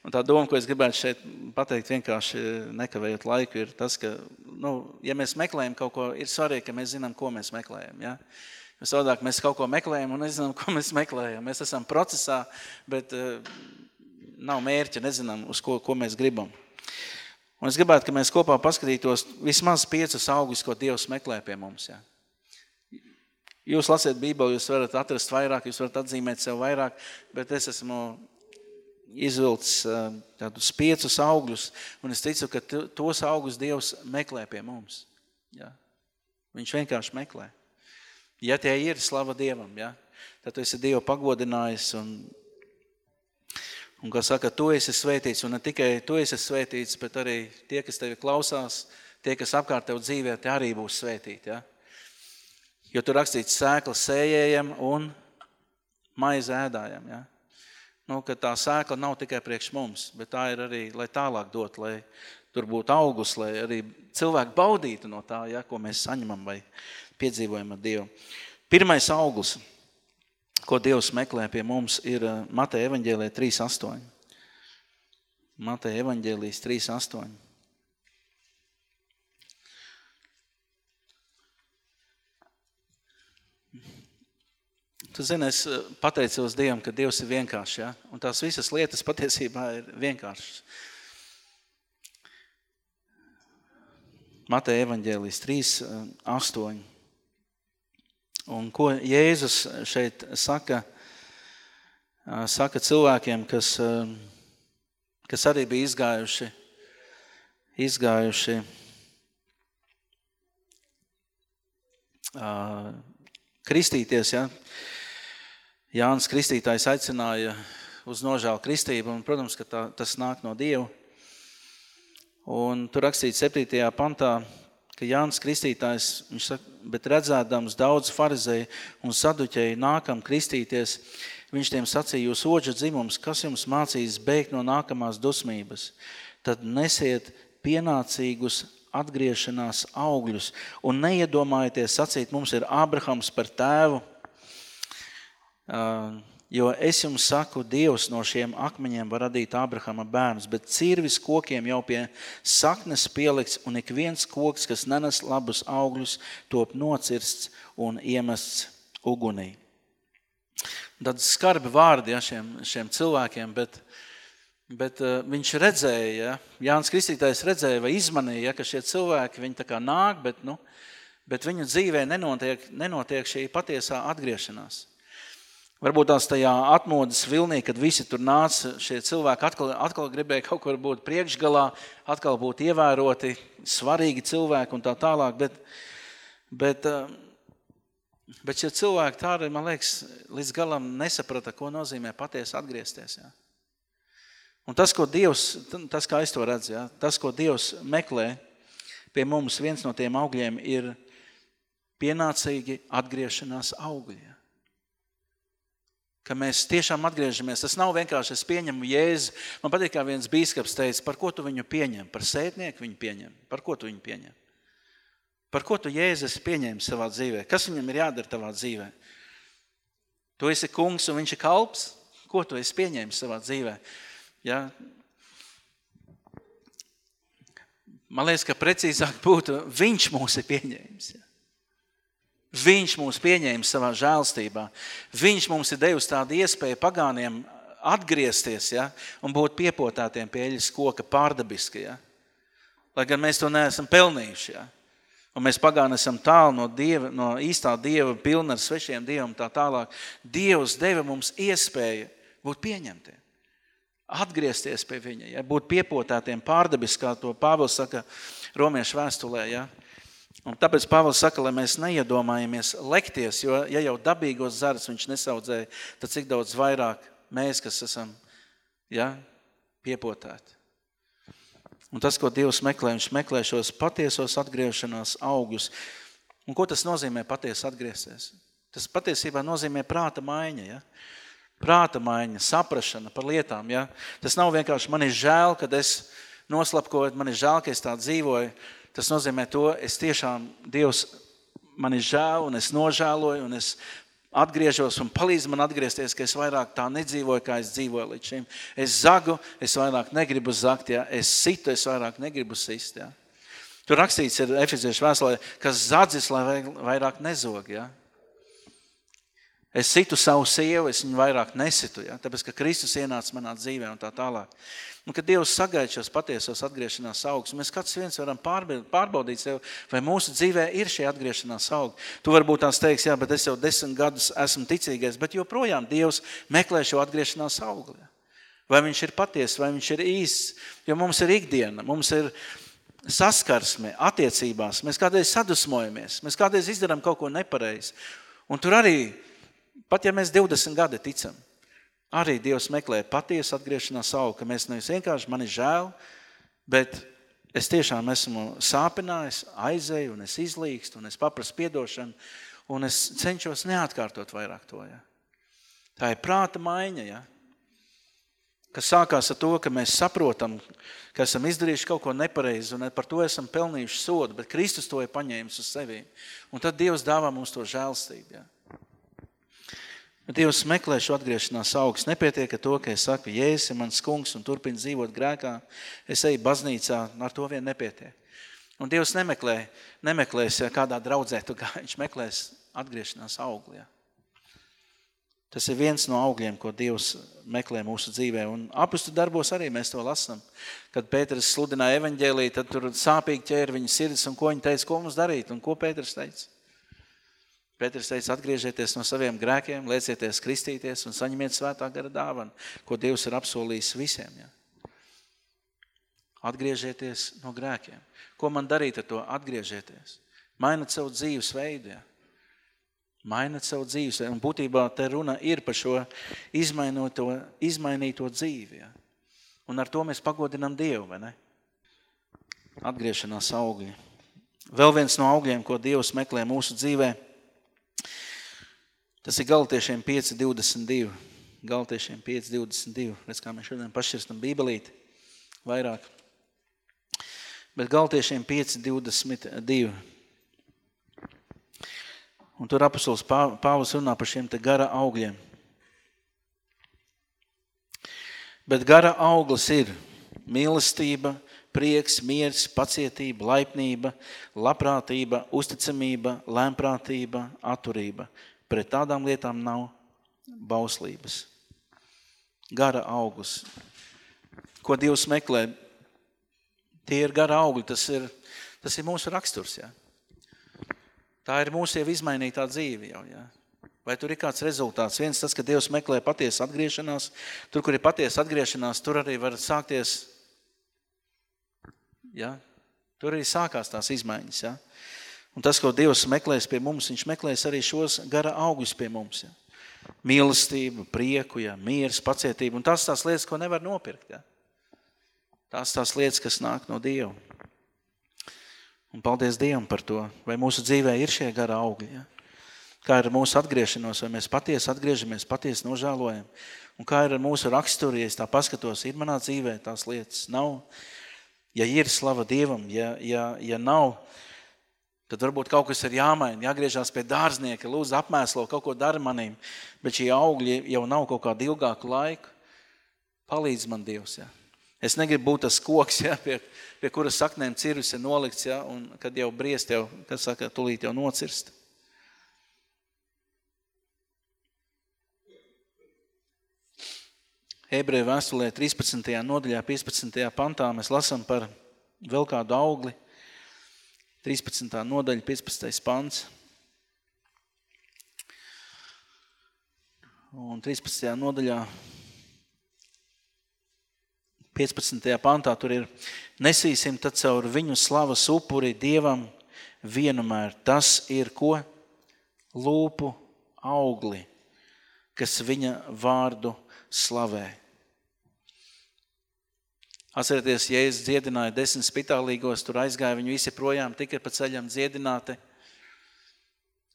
Un tā doma, ko es gribētu šeit pateikt, vienkārši nekavējot laiku, ir tas, ka, nu, ja mēs meklējam kaut ko, ir svarīgi, ka mēs zinām, ko mēs meklējam. Ja? Jo savādāk mēs kaut ko meklējam un nezinām, ko mēs meklējam. Mēs esam procesā, bet uh, nav mērķa, nezinām, uz ko, ko mēs gribam. Un es gribētu, ka mēs kopā paskatītos vismaz piecus augus, ko Dievs meklē pie mums. Ja? Jūs lasiet Bībeli, jūs varat atrast vairāk, jūs varat atzīmēt sev vairāk, bet es esmu izvilcis tādus piecus augļus, un es ticu, ka tos augļus Dievs meklē pie mums. Ja? Viņš vienkārši meklē. Ja tie ir, slava Dievam, ja? tad tu esi Dievu pagodinājis un, un kā saka, tu esi svētīts, un ne tikai tu esi svētīts, bet arī tie, kas tevi klausās, tie, kas apkārt tev dzīvē, tie arī būs svētīti. Ja? Jo tur rakstīts sēkla sējējam un maize ēdājam. Ja? Nu, ka tā sēkla nav tikai priekš mums, bet tā ir arī, lai tālāk dot, lai tur būtu augus, lai arī cilvēki baudītu no tā, ja, ko mēs saņemam vai piedzīvojam ar Dievu. Pirmais auglis, ko Dievs meklē pie mums, ir eh, Mateja evaņģēlē 3.8. Mateja evaņģēlijas 3.8. Tu zini, es eh, pateicos Dievam, ka Dievs ir vienkāršs, ja? un tās visas lietas patiesībā ir vienkāršas. Mateja evaņģēlijas 3, 8. Eh, un ko Jēzus šeit saka, eh, saka cilvēkiem, kas, kas arī bija izgājuši, izgājuši kristīties, ja? Jānis Kristītājs aicināja uz nožēlu kristību, un, protams, ka tā, tas nāk no Dieva. Un tur rakstīts 7. pantā, ka Jānis Kristītājs, viņš saka, bet redzēdams daudz farizēju un saduķēju nākam kristīties, viņš tiem sacīja, jūs oģa dzimums, kas jums mācīs beigt no nākamās dusmības, tad nesiet pienācīgus atgriešanās augļus un neiedomājieties sacīt, mums ir Abrahams par tēvu, Jo es jums saku, Dievs no šiem akmeņiem var radīt Abrahama bērnus, bet cirvis kokiem jau pie saknes pielikts, un ik viens koks, kas nenes labus augļus, top nocirsts un iemests ugunī. Tad skarbi vārdi ja, šiem, šiem cilvēkiem, bet, bet uh, viņš redzēja, ja, Jānis Kristītājs redzēja vai izmanīja, ja, ka šie cilvēki, viņi tā kā nāk, bet, nu, bet viņu dzīvē nenotiek, nenotiek šī patiesā atgriešanās. Varbūt tās tajā atmodas vilnī, kad visi tur nāca, šie cilvēki atkal, atkal gribēja kaut kur būt priekšgalā, atkal būt ievēroti, svarīgi cilvēki un tā tālāk. Bet, bet, eh, bet šie cilvēki tā arī, man liekas, līdz galam nesaprata, ko nozīmē patiesi atgriezties. Jā. Un tas, ko Dievs, tas, kā es to redzu, jā, tas, ko Dievs meklē pie mums, viens no tiem augļiem ir pienācīgi atgriešanās augļi ka mēs tiešām atgriežamies. Tas nav vienkārši es pieņemu jēzu. Man patīk, kā viens bīskaps teica, par ko tu viņu pieņem? Par sētnieku viņu pieņem. Par ko tu viņu pieņem? Par ko tu jēzus pieņēmi savā dzīvē? Kas viņam ir jādara tavā dzīvē? Tu esi kungs un viņš ir kalps. Ko tu esi pieņēmis savā dzīvē? Ja? Man liekas, ka precīzāk būtu, viņš mūs ir pieņēmis. Ja? Viņš mūs pieņēma savā žēlstībā. Viņš mums ir devis tādu iespēju pagāniem atgriezties ja, un būt piepotētiem pie eļas koka pārdabiski. Ja. Lai gan mēs to neesam pelnījuši. Ja. Un mēs pagāni esam tālu no, dieva, no īstā dieva, pilna ar svešiem dievam tā tālāk. Dievs deva mums iespēju būt pieņemtiem. Atgriezties pie viņa, ja, būt piepotētiem pārdabiski, kā to Pāvils saka Romiešu vēstulē. Ja. Un tāpēc Pāvils saka, lai mēs neiedomājamies lekties, jo ja jau dabīgos zarus viņš nesaudzēja, tad cik daudz vairāk mēs, kas esam ja, piepotēti. Un tas, ko Dievs meklē, viņš meklē šos patiesos atgriešanās augļus. Un ko tas nozīmē patiesi atgriezties? Tas patiesībā nozīmē prāta maiņa. Ja? Prāta maiņa, saprašana par lietām. Ja? Tas nav vienkārši man ir žēl, kad es noslapkoju, man ir žēl, ka es tā dzīvoju. Tas nozīmē to, es tiešām, Dievs, man ir žēl un es nožēloju un es atgriežos un palīdz man atgriezties, ka es vairāk tā nedzīvoju, kā es dzīvoju līdz šim. Es zagu, es vairāk negribu zakt, ja? es situ, es vairāk negribu sist. Ja? Tur rakstīts ir Efeziešu vēstulē, ka zadzis, lai vairāk nezog. Ja? Es situ savu sievu, es viņu vairāk nesitu, ja? tāpēc, ka Kristus ienāca manā dzīvē un tā tālāk. Un, kad Dievs sagaida šos patiesos atgriešanās augus, mēs katrs viens varam pārbaudīt sev, vai mūsu dzīvē ir šie atgriešanās augi. Tu varbūt tās teiks, jā, bet es jau desmit gadus esmu ticīgais, bet joprojām Dievs meklē šo atgriešanās augli. Vai viņš ir patiesa, vai viņš ir īsts, jo mums ir ikdiena, mums ir saskarsme attiecībās, mēs kādreiz sadusmojamies, mēs kādreiz izdarām kaut ko nepareizi. Un tur arī, pat ja mēs 20 gadi ticam, Arī Dievs meklē patiesu atgriešanās augu, ka mēs nevis vienkārši man ir žēl, bet es tiešām esmu sāpinājis, aizēju un es izlīkstu un es paprasu piedošanu un es cenšos neatkārtot vairāk to. Ja. Tā ir prāta maiņa, ja. kas sākās ar to, ka mēs saprotam, ka esam izdarījuši kaut ko nepareizi un par to esam pelnījuši sodu, bet Kristus to ir paņēmis uz sevi. Un tad Dievs dāvā mums to žēlstību. Ja. Dievs meklē šo atgriešanās augstu. Nepietiek ar to, ka es saku, Jēzus ir mans kungs un turpina dzīvot grēkā. Es eju baznīcā, ar to vien nepietiek. Un Dievs nemeklē, nemeklēs, ja kādā draudzē tu kā viņš meklēs atgriešanās augļā. Tas ir viens no augļiem, ko Dievs meklē mūsu dzīvē. Un apustu darbos arī mēs to lasām. Kad Pēters sludināja evaņģēlī, tad tur sāpīgi ķēra viņa sirds un ko viņa teica, ko mums darīt. Un ko Pēters teica? Pēters teica, atgriežieties no saviem grēkiem, liecieties kristīties un saņemiet svētā gara dāvanu, ko Dievs ir apsolījis visiem. Ja? Atgriežieties no grēkiem. Ko man darīt ar to? Atgriežieties. Mainat savu dzīves veidu. Ja? Mainat savu dzīves veidu. Un būtībā te runa ir par šo izmainīto dzīvi. Ja? Un ar to mēs pagodinām Dievu, vai ne? Atgriešanās augļi. Vēl viens no augļiem, ko Dievs meklē mūsu dzīvē – Tas ir Galtiešiem 5.22. Galtiešiem 5.22. Redz, kā mēs šodien pašķirstam bībelīti vairāk. Bet Galtiešiem 5.22. Un tur apustulis Pāvils runā par šiem te gara augļiem. Bet gara auglis ir mīlestība, prieks, miers, pacietība, laipnība, labprātība, uzticamība, lēmprātība, atturība. Pret tādām lietām nav bauslības. Gara auglis. Ko Dievs meklē? Tie ir gara augļi, tas ir, tas ir mūsu raksturs. Ja? Tā ir mūsu jau izmainītā dzīve. Jau, ja? Vai tur ir kāds rezultāts? Viens tas, ka Dievs meklē patiesu atgriešanās. Tur, kur ir patiesa atgriešanās, tur arī var sākties. Ja? Tur arī sākās tās izmaiņas. Ja? Un tas, ko Dievs meklēs pie mums, viņš meklēs arī šos gara augus pie mums. Ja. Mīlestību, prieku, ja, mieres, pacietību. Un tās tās lietas, ko nevar nopirkt. Ja. Tās tās lietas, kas nāk no Dieva. Un paldies Dievam par to. Vai mūsu dzīvē ir šie gara augļi? Ja? Kā ir mūsu atgriešanos, vai mēs patiesi atgriežamies, patiesi nožēlojam? Un kā ir ar mūsu raksturu, ja es tā paskatos, ir manā dzīvē tās lietas? Nav. Ja ir slava Dievam, ja, ja, ja nav, Tad varbūt kaut kas ir jāmaina, jāgriežas pie dārznieka, lūdzu, apmēslo kaut ko dari manim, bet šie augļi jau nav kaut kādu ilgāku laiku. Palīdz man Dievs. Ja. Es negribu būt tas koks, ja, pie, pie kuras saknēm cirvis ir nolikts, ja, un kad jau briest, jau, kas saka, tulīt jau nocirst. Ebreju vēstulē 13. nodaļā, 15. pantā mēs lasām par vēl kādu augli – 13. nodaļa, 15. pants. Un 13. nodaļā, 15. pantā tur ir nesīsim tad caur viņu slavas upuri Dievam vienmēr. Tas ir ko? Lūpu augli, kas viņa vārdu slavē. Atcerieties, Jēzus dziedināja desmit spitālīgos, tur aizgāja viņi visi projām, tikai pa ceļam dziedināti.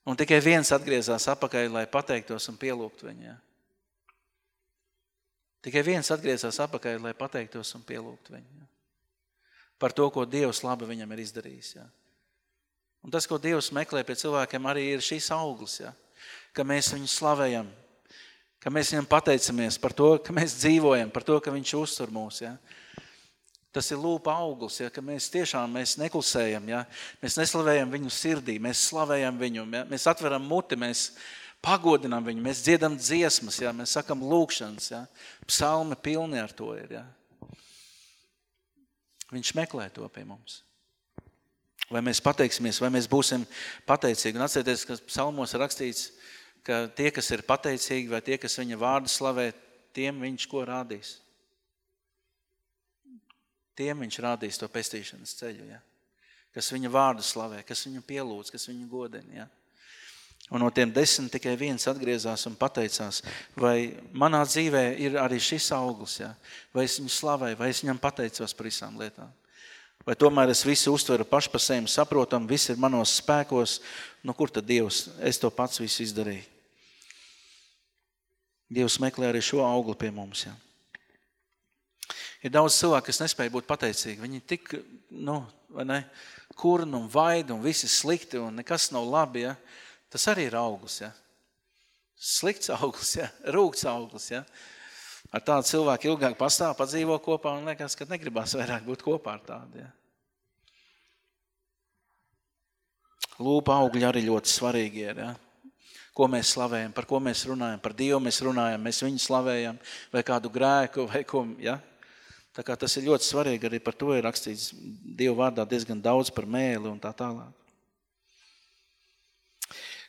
Un tikai viens atgriezās apakaļ, lai pateiktos un pielūgtu viņu. Ja? Tikai viens atgriezās apakaļ, lai pateiktos un pielūgtu viņu. Ja? Par to, ko Dievs labi viņam ir izdarījis. Ja? Un tas, ko Dievs meklē pie cilvēkiem, arī ir šīs auglis. Ja? Ka mēs viņu slavējam, ka mēs viņam pateicamies par to, ka mēs dzīvojam, par to, ka viņš uztur mūs. Ja? Tas ir lūpa auglis, ja, ka mēs tiešām mēs neklusējam, ja, mēs neslavējam viņu sirdī, mēs slavējam viņu, ja, mēs atveram muti, mēs pagodinām viņu, mēs dziedam dziesmas, ja, mēs sakam lūkšanas, ja, psalmi pilni ar to ir. Ja. Viņš meklē to pie mums. Vai mēs pateiksimies, vai mēs būsim pateicīgi. Un atcerieties, ka psalmos rakstīts, ka tie, kas ir pateicīgi, vai tie, kas viņa vārdu slavē, tiem viņš ko rādīs. Tiem viņš rādīs to pestīšanas ceļu, ja? kas viņa vārdu slavē, kas viņu pielūdz, kas viņu godina. Ja? Un no tiem desmit tikai viens atgriezās un pateicās, vai manā dzīvē ir arī šis auglis, ja? vai es viņu slavēju, vai es viņam pateicos par visām lietām. Vai tomēr es visu uztveru paši par sevi, saprotam, viss ir manos spēkos, nu kur tad Dievs, es to pats visu izdarīju. Dievs meklē arī šo augli pie mums. Ja? Ir daudz cilvēku, kas nespēja būt pateicīgi. Viņi tik, nu, vai ne, kurni un vaidi un visi slikti un nekas nav labi, ja? Tas arī ir auglis, ja? Slikts auglis, ja? Rūgts auglis, ja? Ar tādu cilvēku ilgāk pastāv, padzīvo kopā un liekas, ka negribās vairāk būt kopā ar tādu, ja? Lūpa augļi arī ļoti svarīgi ir, ja? ko mēs slavējam, par ko mēs runājam, par Dievu mēs runājam, mēs viņu slavējam, vai kādu grēku, vai ko, ja? Tā kā tas ir ļoti svarīgi, arī par to ir rakstīts Dieva vārdā diezgan daudz par mēli un tā tālāk.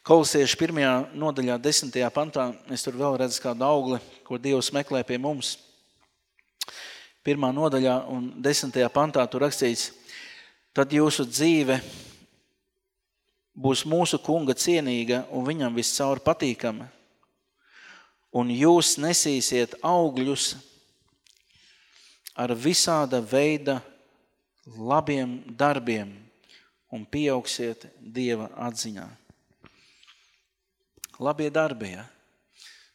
Kolosiešu pirmajā nodaļā, desmitajā pantā, es tur vēl redzu kādu augli, ko Dievs meklē pie mums. Pirmā nodaļā un desmitajā pantā tur rakstīts, tad jūsu dzīve būs mūsu kunga cienīga un viņam viscaur patīkama. Un jūs nesīsiet augļus ar visāda veida labiem darbiem un pieaugsiet Dieva atziņā. Labie darbi, ja?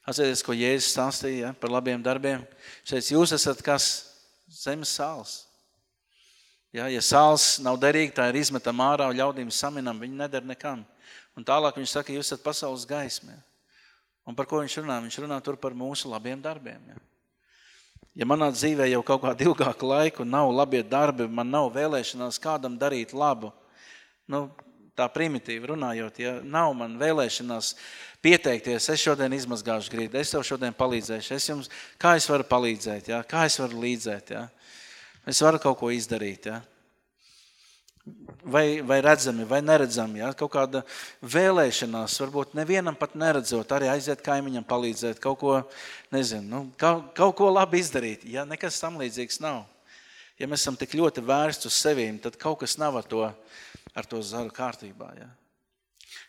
Atcerieties, ko Jēzus stāstīja ja, par labiem darbiem. Šeit jūs esat kas zemes sāls. Ja, ja sāls nav derīga, tā ir izmetama ārā un ļaudīm saminam, viņi nedara nekam. Un tālāk viņš saka, jūs esat pasaules gaismē. Un par ko viņš runā? Viņš runā tur par mūsu labiem darbiem. Ja. Ja manā dzīvē jau kaut kādu ilgāku laiku nav labie darbi, man nav vēlēšanās kādam darīt labu, nu, tā primitīvi runājot, ja nav man vēlēšanās pieteikties, es šodien izmazgāšu grīdu, es tev šodien palīdzēšu, es jums, kā es varu palīdzēt, ja? kā es varu līdzēt, ja? es varu kaut ko izdarīt, ja? Vai, vai redzami, vai neredzami. Ja? Kaut kāda vēlēšanās, varbūt nevienam pat neredzot, arī aiziet kaimiņam palīdzēt, kaut ko, nezinu, nu, kaut, kaut ko labi izdarīt. Ja nekas tam līdzīgs nav. Ja mēs esam tik ļoti vērsti uz sevīm, tad kaut kas nav ar to, ar to zaru kārtībā. Ja?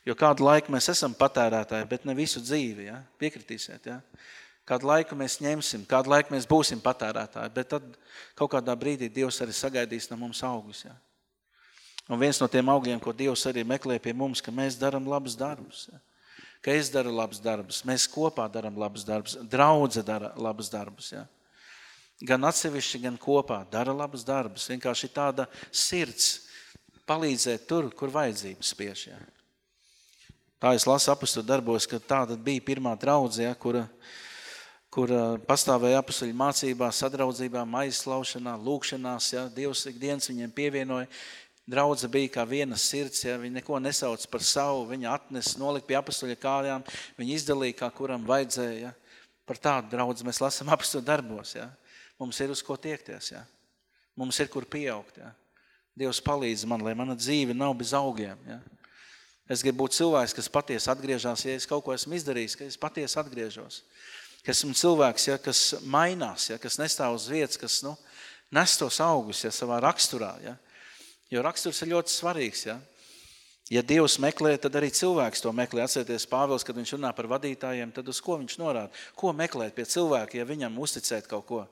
Jo kādu laiku mēs esam patērētāji, bet ne visu dzīvi. Ja? Piekritīsiet, ja? Kādu laiku mēs ņemsim, kādu laiku mēs būsim patērētāji, bet tad kaut kādā brīdī Dievs arī sagaidīs no mums augus. Ja? Un viens no tiem augļiem, ko Dievs arī meklē pie mums, ka mēs darām labus darbus. Ja? Ka es daru labus darbus, mēs kopā darām labus darbus, draudze dara labus darbus. Ja? Gan atsevišķi, gan kopā dara labus darbus. Vienkārši tāda sirds palīdzēt tur, kur vajadzības spiež. Ja? Tā es lasu apustu darbos, ka tāda bija pirmā draudze, ja, kura, kura pastāvēja apustuļu mācībā, sadraudzībā, maizslaušanā, lūkšanās. Ja? Dievs ikdienas viņiem pievienoja Draudze bija kā viena sirds, ja viņa neko nesauc par savu, viņa atnes, nolika pie apastuļa kājām, viņa izdalīja, kā kuram vajadzēja. Par tādu draudz mēs lasām apstu darbos. Ja? Mums ir uz ko tiekties. Ja? Mums ir kur pieaugt. Ja? Dievs palīdz man, lai mana dzīve nav bez augiem. Ja? Es gribu būt cilvēks, kas patiesi atgriežas, ja es kaut ko esmu izdarījis, ka es patiesi atgriežos. Ka esmu cilvēks, ja, kas mainās, ja, kas nestāv uz vietas, kas nu, nes tos augus ja, savā raksturā. Ja. Jo raksturs ir ļoti svarīgs. Ja. Ja Dievs meklē, tad arī cilvēks to meklē. Atcerieties, Pāvils, kad viņš runā par vadītājiem, tad uz ko viņš norāda? Ko meklēt pie cilvēka, ja viņam uzticēt kaut ko?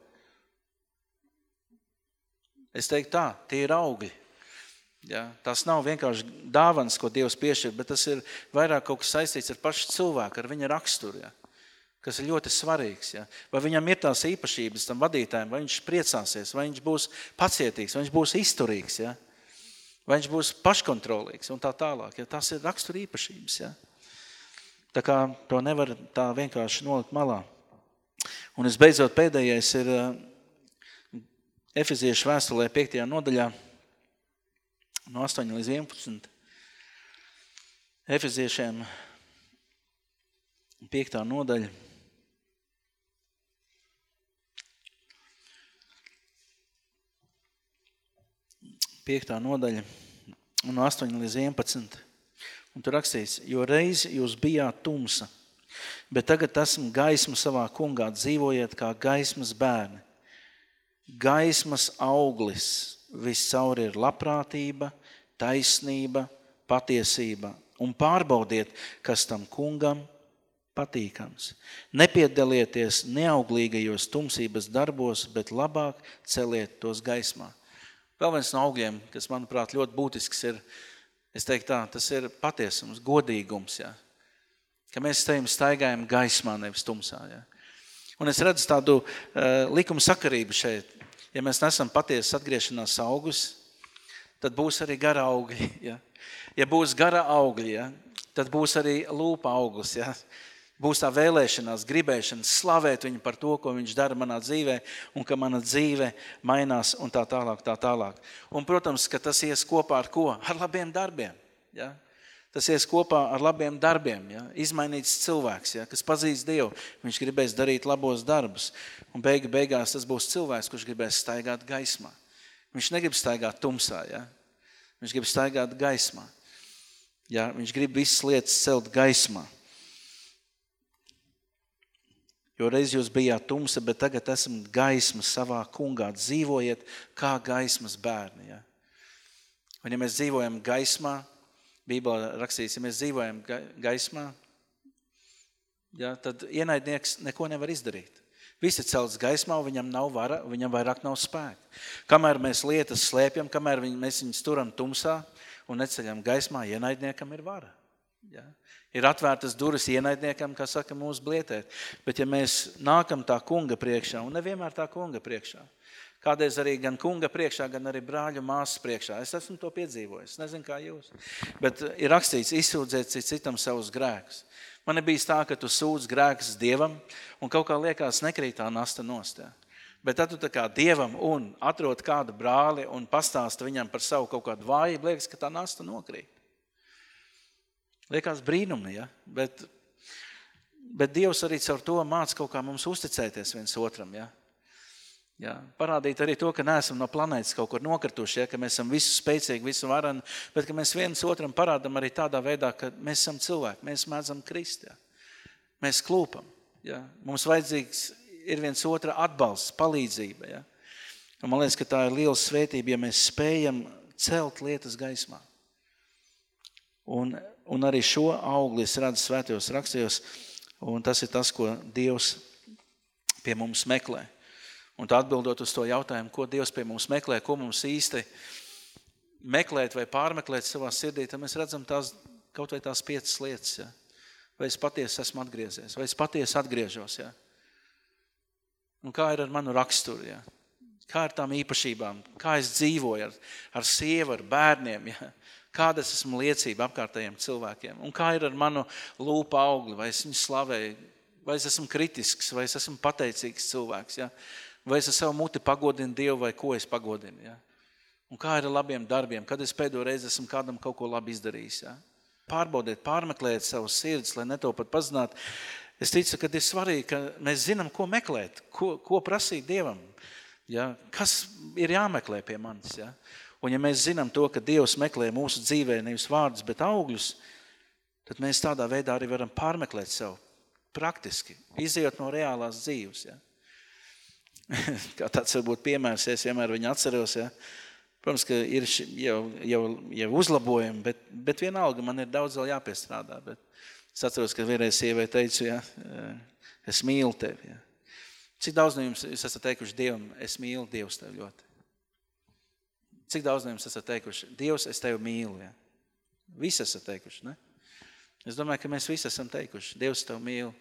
Es teiktu tā, tie ir augļi. Ja? Tas nav vienkārši dāvans, ko Dievs piešķir, bet tas ir vairāk kaut kas saistīts ar pašu cilvēku, ar viņa raksturu. Ja? kas ir ļoti svarīgs. Ja? Vai viņam ir tās īpašības tam vadītājiem, vai viņš priecāsies, vai viņš būs pacietīgs, vai viņš būs izturīgs. Ja? Vai viņš būs paškontrolīgs un tā tālāk. Ja? Tas ir rakstura īpašības. Ja? Tā kā to nevar tā vienkārši nolikt malā. Un visbeidzot pēdējais ir eh, Efeziešu vēstulē 5. nodaļā no 8 līdz 11. Efeziešiem 5. nodaļa. Piektā nodaļa no 8 līdz 11. Un tur rakstīts, jo reiz jūs bijāt tumsa, bet tagad esmu gaismu savā kungā, dzīvojiet kā gaismas bērni. Gaismas auglis viscaur ir labprātība, taisnība, patiesība. Un pārbaudiet, kas tam kungam patīkams. Nepiedalieties neauglīgajos tumsības darbos, bet labāk celiet tos gaismā. Vēl viens no augļiem, kas, manuprāt, ļoti būtisks ir, es teiktu tā, tas ir patiesums, godīgums, jā. Ka mēs tajam staigājam gaismā, nevis tumsā, jā. Un es redzu tādu uh, likuma sakarību šeit. Ja mēs nesam patiesas atgriešanās augus, tad būs arī gara augļi, jā. Ja būs gara augļi, jā, tad būs arī lūpa auglis, jā būs tā vēlēšanās, gribēšana slavēt viņu par to, ko viņš dara manā dzīvē, un ka mana dzīve mainās un tā tālāk, tā tālāk. Un, protams, ka tas ies kopā ar ko? Ar labiem darbiem. Ja? Tas ies kopā ar labiem darbiem. Ja? Izmainīts cilvēks, ja? kas pazīst Dievu, viņš gribēs darīt labos darbus. Un beigu, beigās tas būs cilvēks, kurš gribēs staigāt gaismā. Viņš negrib staigāt tumsā, ja? viņš grib staigāt gaismā. Ja? Viņš grib visas lietas celt gaismā. Jo reiz jūs bijāt tumsa, bet tagad esat gaisma savā kungā. Dzīvojiet kā gaismas bērni. Ja? Un ja mēs dzīvojam gaismā, Bībelē rakstīts, ja mēs dzīvojam gaismā, ja, tad ienaidnieks neko nevar izdarīt. Viss ir celts gaismā, viņam nav vara, viņam vairāk nav spēka. Kamēr mēs lietas slēpjam, kamēr mēs viņus turam tumsā un neceļam gaismā, ienaidniekam ir vara. Ja? Ir atvērtas durvis ienaidniekam, kā saka, mūsu blietēt. Bet ja mēs nākam tā kunga priekšā, un nevienmēr tā kunga priekšā, kādreiz arī gan kunga priekšā, gan arī brāļu māsas priekšā, es esmu to piedzīvojis, nezinu kā jūs. Bet ir rakstīts, izsūdzēt citam savus grēkus. Man ir bijis tā, ka tu sūdz grēkus Dievam, un kaut kā liekas nekrīt tā nasta nostā. Bet tad tu tā kā Dievam un atrod kādu brāli un pastāsta viņam par savu kaut kādu vājību, liekas, ka tā nasta nokrīt. Liekas brīnumi, ja? bet, bet Dievs arī caur to māca kaut kā mums uzticēties viens otram. Ja? Ja, parādīt arī to, ka neesam no planētas kaut kur nokrituši, ja, ka mēs esam visu spēcīgi, visu varani, bet ka mēs viens otram parādām arī tādā veidā, ka mēs esam cilvēki, mēs mēdzam krist. Ja. Mēs klūpam. Ja. Mums vajadzīgs ir viens otra atbalsts, palīdzība. Ja. Un man liekas, ka tā ir liela svētība, ja mēs spējam celt lietas gaismā. Un Un arī šo augli es redzu svētajos rakstajos, un tas ir tas, ko Dievs pie mums meklē. Un tā atbildot uz to jautājumu, ko Dievs pie mums meklē, ko mums īsti meklēt vai pārmeklēt savā sirdī, tad mēs redzam tās, kaut vai tās piecas lietas. Ja? Vai es patiesi esmu atgriezies, vai es patiesi atgriežos. Ja? Un kā ir ar manu raksturu? Ja? Kā ar tām īpašībām? Kā es dzīvoju ar, ar sievu, ar bērniem? Ja? Kāda es esmu liecība apkārtējiem cilvēkiem? Un kā ir ar manu lūpu augli? Vai es viņu slavēju? Vai es esmu kritisks? Vai es esmu pateicīgs cilvēks? Ja? Vai es ar savu muti pagodinu Dievu vai ko es pagodinu? Ja? Un kā ir ar labiem darbiem? Kad es pēdējo reizi esmu kādam kaut ko labi izdarījis? Ja? Pārbaudiet, pārmeklējiet savus sirdis, lai ne to pat pazinātu. Es ticu, ka ir svarīgi, ka mēs zinām, ko meklēt, ko, ko prasīt Dievam. Ja? Kas ir jāmeklē pie manis? Ja? Un ja mēs zinām to, ka Dievs meklē mūsu dzīvē nevis vārdus, bet augļus, tad mēs tādā veidā arī varam pārmeklēt sev praktiski, izējot no reālās dzīves. Ja? Kā tāds varbūt piemērs, es vienmēr viņu atceros. Ja? Protams, ka ir jau, jau, jau uzlabojumi, bet, bet vienalga man ir daudz vēl jāpiestrādā. Bet es atceros, ka vienreiz sievai teicu, ja, es mīlu tevi. Ja. Cik daudz no jums esat teikuši Dievam, es mīlu Dievs tevi ļoti? Cik daudz no jums esat teikuši, Dievs, es tevi mīlu? Ja? Visi esat teikuši, ne? Es domāju, ka mēs visi esam teikuši, Dievs tevi mīlu.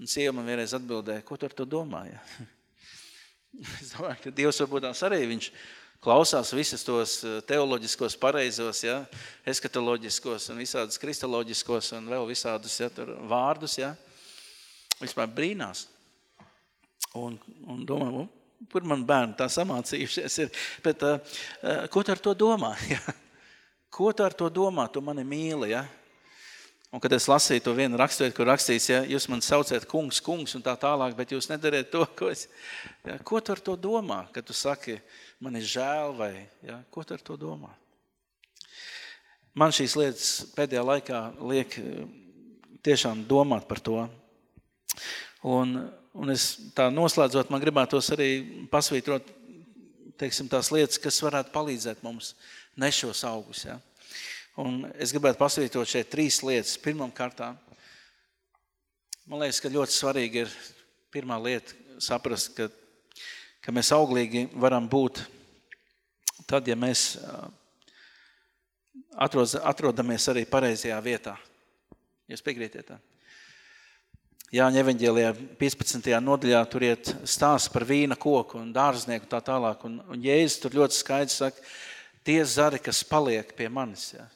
Un sieva man vienreiz atbildēja, ko tu ar to domā? Ja? Es domāju, ka Dievs varbūt tās arī viņš klausās visus tos teoloģiskos pareizos, ja, eskatoloģiskos un visādus kristoloģiskos un vēl visādus ja, vārdus, ja, vispār brīnās. Un, un domā, kur man bērni tā samācījušies ir. Bet, uh, ko tu ar to domā? Ja? Ko tu ar to domā? Tu mani mīli, ja? Un, kad es lasīju to vienu raksturietu, kur rakstīts, ja jūs man sauciet kungs, kungs un tā tālāk, bet jūs nedariet to, ko es... Ja, ko tu ar to domā, kad tu saki, man ir žēl vai... Ja, ko tu ar to domā? Man šīs lietas pēdējā laikā liek tiešām domāt par to. Un Un es tā noslēdzot, man gribētos arī pasvītrot teiksim, tās lietas, kas varētu palīdzēt mums nešos augus. Ja? Un es gribētu pasvītrot šeit trīs lietas. Pirmam kārtām, man liekas, ka ļoti svarīgi ir pirmā lieta saprast, ka, ka mēs auglīgi varam būt tad, ja mēs atrodamies arī pareizajā vietā. Jūs piekrītiet tā? Jāņa evaņģēlijā 15. nodaļā tur iet stāsts par vīna koku un dārznieku tā tālāk. Un, un Jēzus tur ļoti skaidrs saka, tie zari, kas paliek pie manis. Ja,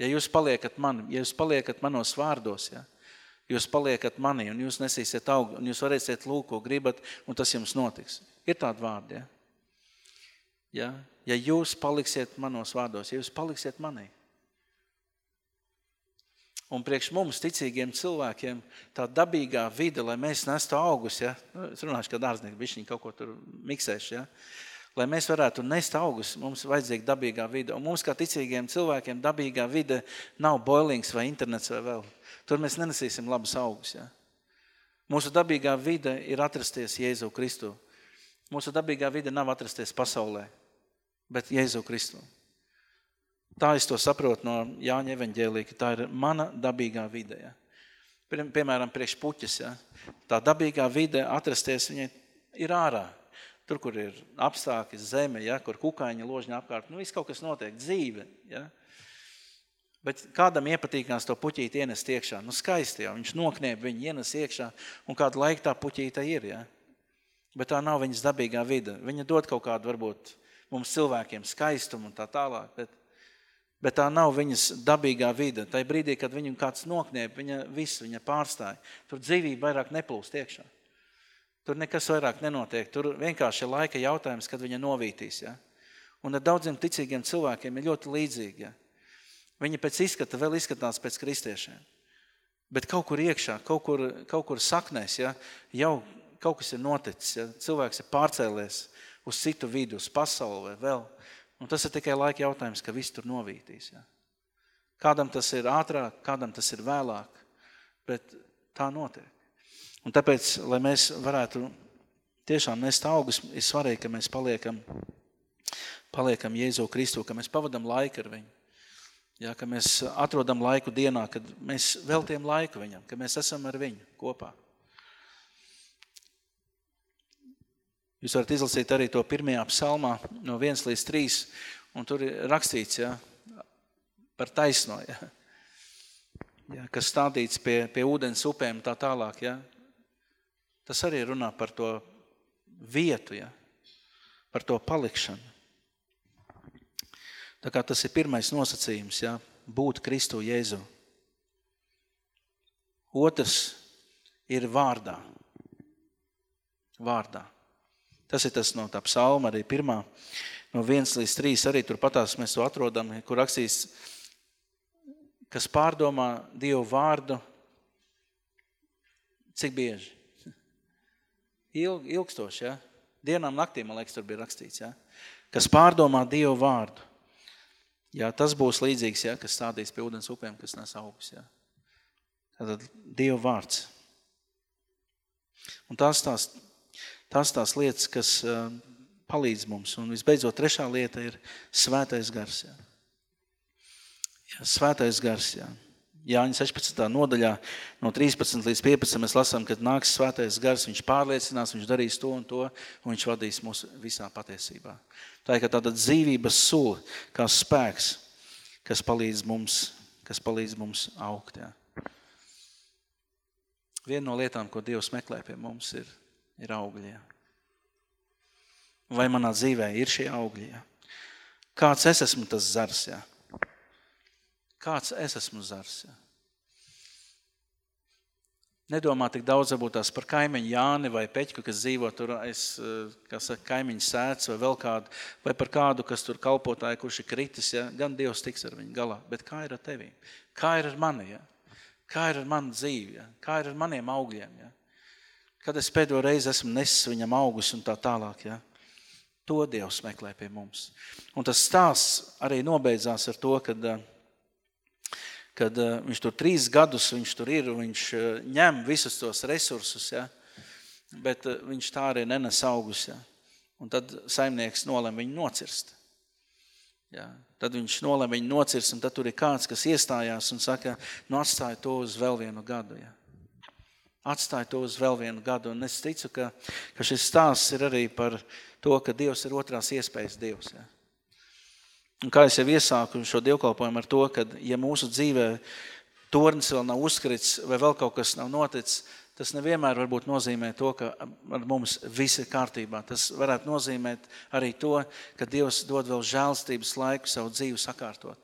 ja jūs paliekat man, ja jūs paliekat manos vārdos, ja, jūs paliekat manī un jūs nesīsiet augu un jūs varēsiet lūk, ko gribat un tas jums notiks. Ir tādi vārdi, ja. Ja, ja jūs paliksiet manos vārdos, ja jūs paliksiet manī, Un priekš mums, ticīgiem cilvēkiem, tā dabīgā vide, lai mēs nestu augus, ja? nu, es runāšu, ka dārznieki bišķiņi kaut ko tur miksēšu, ja? lai mēs varētu nest augus, mums vajadzīga dabīgā vide. Un mums, kā ticīgiem cilvēkiem, dabīgā vide nav boilings vai internets vai vēl. Tur mēs nenesīsim labus augus. Ja? Mūsu dabīgā vide ir atrasties Jēzu Kristu. Mūsu dabīgā vide nav atrasties pasaulē, bet Jēzu Kristu. Tā es to saprotu no Jāņa evaņģēlī, ka tā ir mana dabīgā vide. Ja. Piemēram, priekš puķis. Ja. Tā dabīgā vide atrasties viņai ir ārā. Tur, kur ir apstākļi, zeme, ja, kur kukaiņi ložņa apkārt, nu viss kaut kas notiek, dzīve. Ja. Bet kādam iepatīkās to puķīti ienest iekšā. Nu skaisti jau, viņš nokniep viņu, ienes iekšā, un kādu laiku tā puķīta ir. Ja. Bet tā nav viņas dabīgā vide. Viņa dod kaut kādu, varbūt, mums cilvēkiem skaistumu un tā tālāk. Bet Bet tā nav viņas dabīgā vide. Tā brīdī, kad viņu kāds nokniep, viņa viss viņa pārstāja. Tur dzīvība vairāk neplūst iekšā. Tur nekas vairāk nenotiek. Tur vienkārši ir laika jautājums, kad viņa novītīs. Ja? Un ar daudziem ticīgiem cilvēkiem ir ļoti līdzīgi. Ja? Viņi pēc izskata vēl izskatās pēc kristiešiem. Bet kaut kur iekšā, kaut kur, kaut kur saknēs, ja? jau kaut kas ir noticis. Ja? Cilvēks ir pārcēlies uz citu vidu, uz pasauli vēl. Un tas ir tikai laika jautājums, ka viss tur novītīs. Ja? Kādam tas ir ātrāk, kādam tas ir vēlāk, bet tā notiek. Un tāpēc, lai mēs varētu tiešām nest augus, ir svarīgi, ka mēs paliekam, paliekam Jēzu Kristu, ka mēs pavadam laiku ar viņu. Ja, ka mēs atrodam laiku dienā, kad mēs veltiem laiku viņam, ka mēs esam ar viņu kopā. Jūs varat izlasīt arī to pirmajā psalmā no 1 līdz 3, un tur ir rakstīts ja, par taisno, ja, ja, kas stādīts pie, pie ūdens upēm tā tālāk. Ja. Tas arī runā par to vietu, ja, par to palikšanu. Tā kā tas ir pirmais nosacījums, ja, būt Kristu Jēzu. Otrs ir vārdā. Vārdā. Tas ir tas no tā psalma, arī pirmā, no 1 līdz 3, arī tur patās mēs to atrodam, kur rakstīs, kas pārdomā Dievu vārdu, Cik bieži? Ilg, ilgstoši, ja? Dienām, naktīm, man liekas, tur bija rakstīts, ja? Kas pārdomā Dievu vārdu. Jā, tas būs līdzīgs, ja, kas stādīs pie ūdens upēm, kas nes augus. Ja. Tātad Dieva vārds. Un tās tās, tās tās lietas, kas uh, palīdz mums. Un visbeidzot, trešā lieta ir svētais gars. Ja. Jā, svētais gars, jā. Jāņa 16. nodaļā no 13 līdz 15 mēs lasām, kad nāks svētais gars, viņš pārliecinās, viņš darīs to un to, un viņš vadīs mūs visā patiesībā. Tā ir kā tāda dzīvības sula, kā spēks, kas palīdz mums, kas palīdz mums augt. Jā. Viena no lietām, ko Dievs meklē pie mums, ir, ir augļi. Jā. Vai manā dzīvē ir šie augļi? Jā? Kāds es esmu tas zars? Jā? Kāds es esmu zars? Ja? Nedomā tik daudz tās par kaimiņu Jāni vai Peķu, kas dzīvo tur aiz kaimiņu sēdz, vai vēl kādu, vai par kādu, kas tur kalpotāju, kurš ir kritis. Ja? Gan Dievs tiks ar viņu galā, bet kā ir ar tevi? Kā ir ar mani? Ja? Kā ir ar manu dzīvi? Ja? Kā ir ar maniem augļiem? Ja? Kad es pēdējo reizi esmu nesis viņam augus un tā tālāk. Ja? To Dievs meklē pie mums. Un tas stāsts arī nobeidzās ar to, kad uh, kad uh, viņš tur trīs gadus viņš tur ir, viņš uh, ņem visus tos resursus, ja, bet viņš tā arī nenes augus. Ja. Un tad saimnieks nolem viņu nocirst. Ja. Tad viņš nolem viņu nocirst, un tad tur ir kāds, kas iestājās un saka, nu atstāja to uz vēl vienu gadu. Ja. Atstāja to uz vēl vienu gadu. Un es ticu, ka, ka šis stāsts ir arī par to, ka Dievs ir otrās iespējas Dievs. Ja. Un kā es jau iesāku šo dievkalpojumu ar to, ka ja mūsu dzīvē tornis vēl nav uzkrits vai vēl kaut kas nav noticis, tas nevienmēr varbūt nozīmē to, ka ar mums viss ir kārtībā. Tas varētu nozīmēt arī to, ka Dievs dod vēl žēlstības laiku savu dzīvi sakārtot.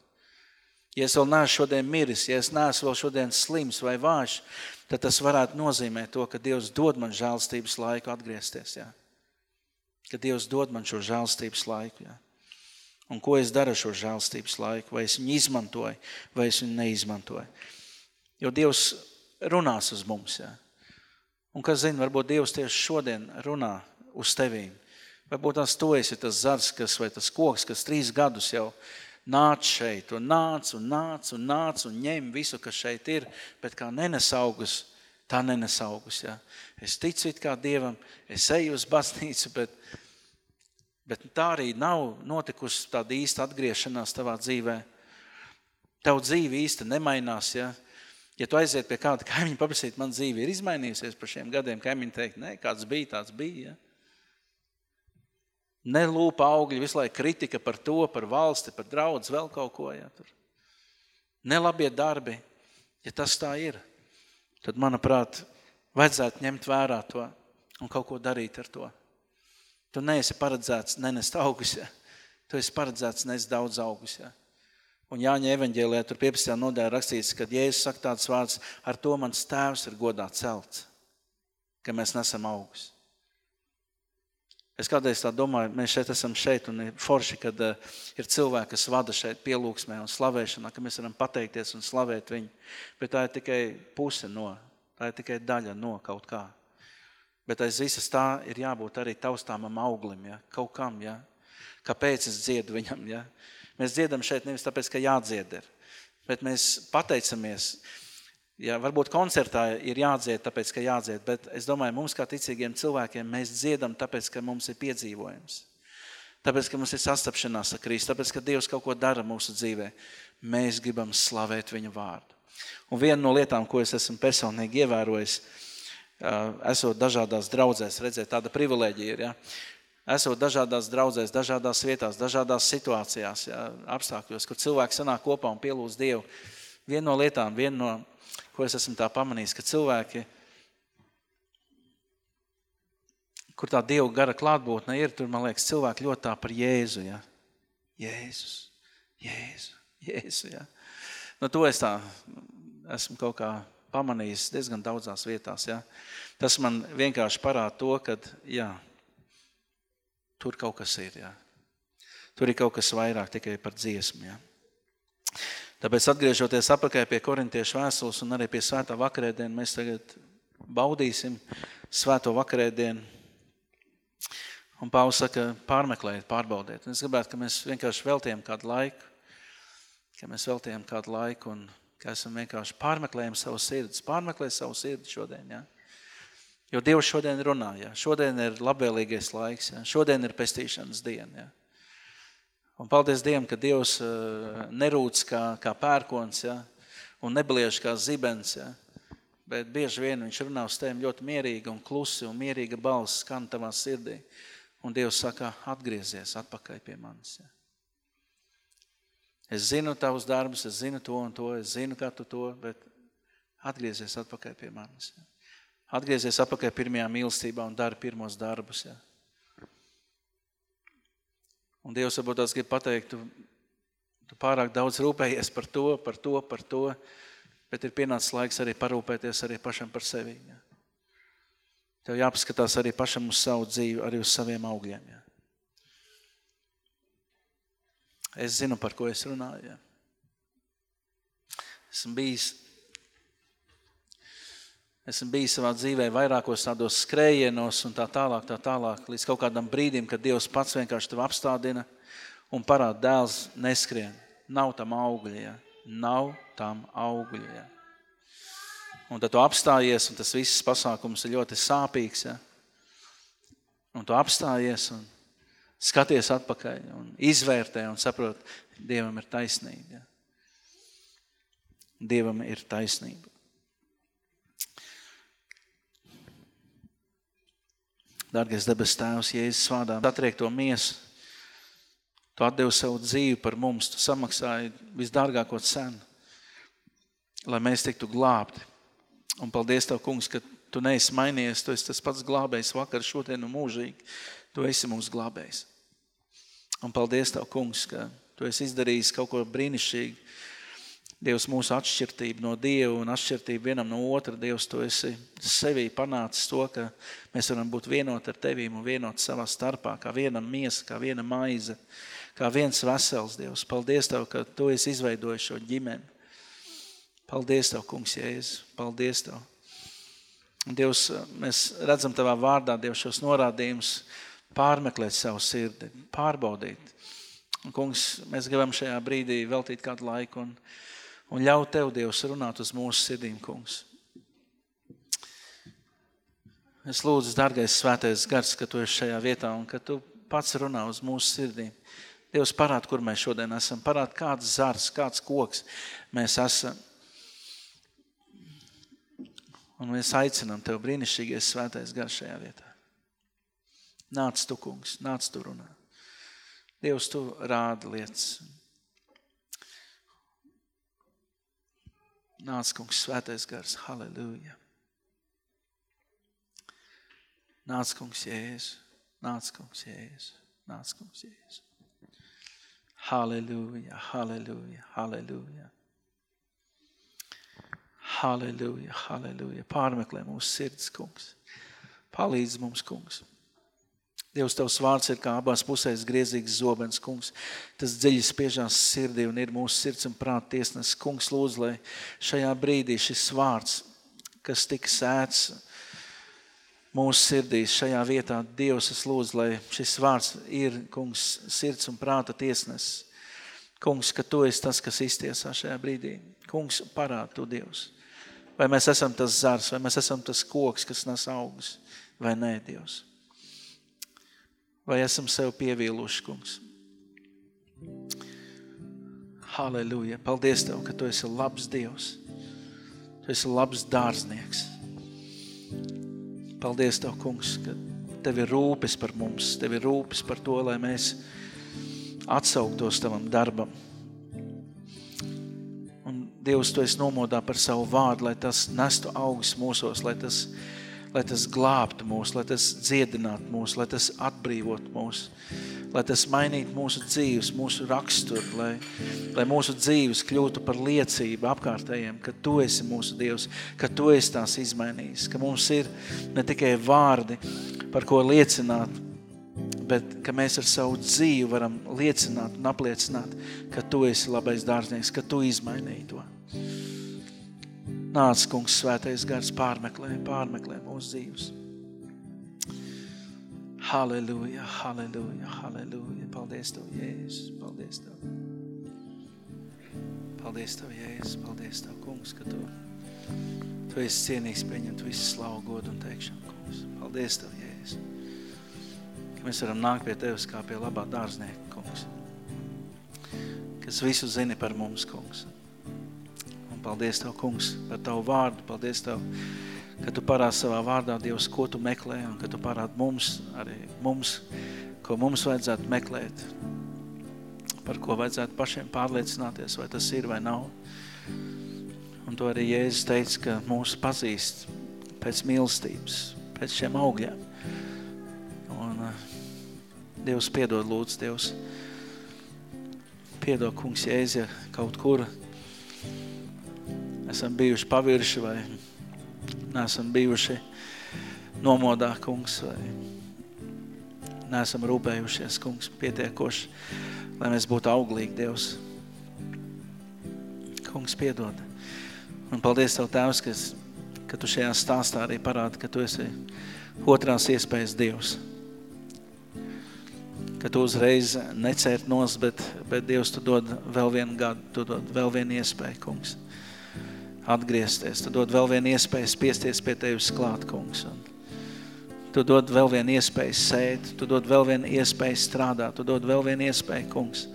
Ja es vēl neesmu šodien miris, ja es neesmu vēl šodien slims vai vājš, tad tas varētu nozīmēt to, ka Dievs dod man žēlstības laiku atgriezties. Jā. Ka Dievs dod man šo žēlstības laiku. Jā. Un ko es daru ar šo žēlstības laiku? Vai es viņu izmantoju, vai es viņu neizmantoju? Jo Dievs runās uz mums. Ja? Un kas zina, varbūt Dievs tieši šodien runā uz tevīm. Varbūt tās tu esi tas zars, kas, vai tas koks, kas trīs gadus jau nāc šeit, un nāc, un nāc, un nāc, un ņem visu, kas šeit ir, bet kā nenes augus, tā nenes augus. Ja? Es ticu it kā Dievam, es eju uz baznīcu, bet Bet tā arī nav notikusi tāda īsta atgriešanās tavā dzīvē. Tev dzīve īsti nemainās. Ja, ja tu aiziet pie kāda kaimiņa, paprasīt, man dzīve ir izmainījusies par šiem gadiem, kaimiņi teikt, nē, kāds bija, tāds bija. Ja. Nelūpa augļi, visu laiku kritika par to, par valsti, par draudz, vēl kaut ko. Ja, tur. Nelabie darbi, ja tas tā ir, tad, manuprāt, vajadzētu ņemt vērā to un kaut ko darīt ar to. Tu neesi paredzēts nenest augus, ja? tu esi paredzēts nest daudz augus. Ja? Un Jāņa evaņģēlē tur 15. nodaļā rakstīts, ka Jēzus saka tāds vārds, ar to mans tēvs ir godā celts, ka mēs nesam augus. Es kādreiz tā domāju, mēs šeit esam šeit un ir forši, kad uh, ir cilvēki, kas vada šeit pielūgsmē un slavēšanā, ka mēs varam pateikties un slavēt viņu. Bet tā ir tikai puse no, tā ir tikai daļa no kaut kā. Bet aiz visas tā ir jābūt arī taustāmam auglim, ja? kaut kam. Ja? Kāpēc es dziedu viņam? Ja? Mēs dziedam šeit nevis tāpēc, ka jādzied ir, bet mēs pateicamies. Ja, varbūt koncertā ir jādzied, tāpēc, ka jādzied, bet es domāju, mums kā ticīgiem cilvēkiem mēs dziedam tāpēc, ka mums ir piedzīvojums. Tāpēc, ka mums ir sastapšanās ar Kristu, tāpēc, ka Dievs kaut ko dara mūsu dzīvē. Mēs gribam slavēt viņa vārdu. Un viena no lietām, ko es esmu personīgi ievērojis, esot dažādās draudzēs, redzēt, tāda privilēģija ir. Ja? Esot dažādās draudzēs, dažādās vietās, dažādās situācijās, ja, apstākļos, kur cilvēki sanāk kopā un pielūdz Dievu. Viena no lietām, viena no, ko es esmu tā pamanījis, ka cilvēki, kur tā Dieva gara klātbūtne ir, tur, man liekas, cilvēki ļoti tā par Jēzu. Ja? Jēzus, Jēzu, Jēzu. Ja? Nu, to es tā esmu kaut kā pamanījis diezgan daudzās vietās. Ja? Tas man vienkārši parāda to, ka jā, tur kaut kas ir. Ja? Tur ir kaut kas vairāk tikai par dziesmu. Ja? Tāpēc, atgriežoties atpakaļ pie korintiešu vēstules un arī pie svētā vakarēdiena, mēs tagad baudīsim svēto vakarēdienu. Un Pāvils saka, pārmeklējiet, pārbaudiet. Un es gribētu, ka mēs vienkārši veltījām kādu laiku, ka mēs veltījām kādu laiku un ka esam vienkārši pārmeklējam savu sirdi, pārmeklē savu sirdi šodien, ja? Jo Dievs šodien runā, ja? Šodien ir labvēlīgais laiks, ja? Šodien ir pestīšanas diena, ja? Un paldies Dievam, ka Dievs uh, nerūc kā, kā pērkons, ja? Un nebliež kā zibens, ja? Bet bieži vien viņš runā uz tēm ļoti mierīgi un klusi un mierīga balss skan tavā sirdī. Un Dievs saka, atgriezies atpakaļ pie manis. Ja? Es zinu tavus darbus, es zinu to un to, es zinu, kā tu to, bet atgriezies atpakaļ pie manis. Ja. Atgriezies atpakaļ pirmajā mīlestībā un dari pirmos darbus. Ja. Un Dievs varbūt tās grib pateikt, tu, tu pārāk daudz rūpējies par to, par to, par to, bet ir pienācis laiks arī parūpēties arī pašam par sevi. Ja. Tev jāpaskatās arī pašam uz savu dzīvi, arī uz saviem augļiem. Ja. Es zinu, par ko es runāju. Ja. Esmu bijis, esmu bijis savā dzīvē vairākos tādos skrējienos un tā tālāk, tā tālāk, līdz kaut kādam brīdim, kad Dievs pats vienkārši tev apstādina un parāda dēls neskrien. Nav tam augļi, ja. Nav tam augļi, ja. Un tad tu apstājies, un tas viss pasākums ir ļoti sāpīgs, ja. Un tu apstājies, un skaties atpakaļ un izvērtē un saprot, Dievam ir taisnība. Ja? Dievam ir taisnība. Dargais debes tēvs, Jēzus vārdā, atriek to miesu. Tu atdevi savu dzīvi par mums, tu samaksāji visdārgāko cenu, lai mēs tiktu glābti. Un paldies Tev, kungs, ka Tu neesi mainījies, Tu esi tas pats glābējs vakar, šodien un mūžīgi. Tu esi mums glābējs. Un paldies Tev, kungs, ka Tu esi izdarījis kaut ko brīnišķīgu. Dievs, mūsu atšķirtība no Dieva un atšķirtība vienam no otra, Dievs, Tu esi sevī panācis to, ka mēs varam būt vienoti ar Tevīm un vienoti savā starpā, kā viena miesa, kā viena maize, kā viens vesels, Dievs. Paldies Tev, ka Tu esi izveidojis šo ģimeni. Paldies Tev, kungs, Jēzus. Paldies Tev. Dievs, mēs redzam Tavā vārdā, Dievs, šos norādījumus, pārmeklēt savu sirdi, pārbaudīt. Un, kungs, mēs gribam šajā brīdī veltīt kādu laiku un, un ļaut Tev, Dievs, runāt uz mūsu sirdīm, kungs. Es lūdzu, dargais svētais gars, ka Tu esi šajā vietā un ka Tu pats runā uz mūsu sirdīm. Dievs parāda, kur mēs šodien esam, parāda, kāds zars, kāds koks mēs esam. Un mēs aicinām Tev brīnišķīgais svētais gars šajā vietā. Nāc tu, kungs, nāc tu runā. Dievs, tu rāda lietas. Nāc, kungs, svētais gars, halleluja. Nāc, kungs, Jēzus. Nāc, kungs, Jēzus. Nāc, kungs, Jēzus. Halleluja, halleluja, halleluja. Halleluja, halleluja. Pārmeklē mūsu sirds, kungs. Palīdz mums, kungs. Dievs, Tavs vārds ir kā abās pusēs griezīgs zobens, kungs. Tas dziļi spiežās sirdī un ir mūsu sirds un prāta tiesnes. Kungs, lūdzu, lai šajā brīdī šis vārds, kas tika sēts mūsu sirdīs, šajā vietā, Dievs, es lūdzu, lai šis vārds ir, kungs, sirds un prāta tiesnes. Kungs, ka Tu esi tas, kas iztiesā šajā brīdī. Kungs, parād Tu, Dievs. Vai mēs esam tas zars, vai mēs esam tas koks, kas nes augus, vai nē, Dievs vai esam sev pievīluši, kungs. Halleluja! Paldies Tev, ka Tu esi labs Dievs. Tu esi labs dārznieks. Paldies Tev, kungs, ka Tev ir rūpes par mums. Tev ir rūpes par to, lai mēs atsauktos Tavam darbam. Un Dievs, Tu esi nomodā par savu vārdu, lai tas nestu augus mūsos, lai tas lai tas glābtu mūs, lai tas dziedinātu mūs, lai tas atbrīvot mūs, lai tas mainītu mūsu dzīves, mūsu raksturu, lai, lai mūsu dzīves kļūtu par liecību apkārtējiem, ka Tu esi mūsu Dievs, ka Tu esi tās izmainījis, ka mums ir ne tikai vārdi, par ko liecināt, bet ka mēs ar savu dzīvi varam liecināt un apliecināt, ka Tu esi labais dārznieks, ka Tu izmainīji to. Nāc, kungs, svētais gars pārmeklē, pārmeklē mūsu dzīves. Halleluja, halleluja, halleluja. Paldies Tev, Jēzus, paldies Tev. Paldies Tev, Jēzus, paldies Tev, kungs, ka Tu, tu esi cienīgs pieņemt visu slavu, godu un teikšanu, kungs. Paldies Tev, Jēzus. Ka mēs varam nākt pie Tevis kā pie labā dārznieka, kungs. Kas visu zini par mums, kungs. Un paldies Tev, kungs, par Tavu vārdu. Paldies Tev, ka Tu parādi savā vārdā, Dievs, ko Tu meklē, un ka Tu parādi mums, arī mums, ko mums vajadzētu meklēt, par ko vajadzētu pašiem pārliecināties, vai tas ir vai nav. Un to arī Jēzus teica, ka mūs pazīst pēc mīlestības, pēc šiem augļiem. Un uh, Dievs piedod lūdzu, Dievs, piedod, kungs, Jēzus, ja kaut kur esam bijuši pavirši vai neesam bijuši nomodā, kungs, vai neesam rūpējušies, kungs, pietiekoši, lai mēs būtu auglīgi, Dievs. Kungs, piedod. Un paldies Tev, Tēvs, ka, ka Tu šajā stāstā arī parādi, ka Tu esi otrās iespējas Dievs. Ka Tu uzreiz necērt nos, bet, bet Dievs, Tu dod vēl vienu gadu, Tu dod vēl vienu iespēju, kungs atgriezties. Tu dod vēl vienu iespēju spiesties pie Tevis klāt, kungs. Un tu dod vēl vienu iespēju sēt, tu dod vēl vienu iespēju strādāt, tu dod vēl vienu iespēju, kungs.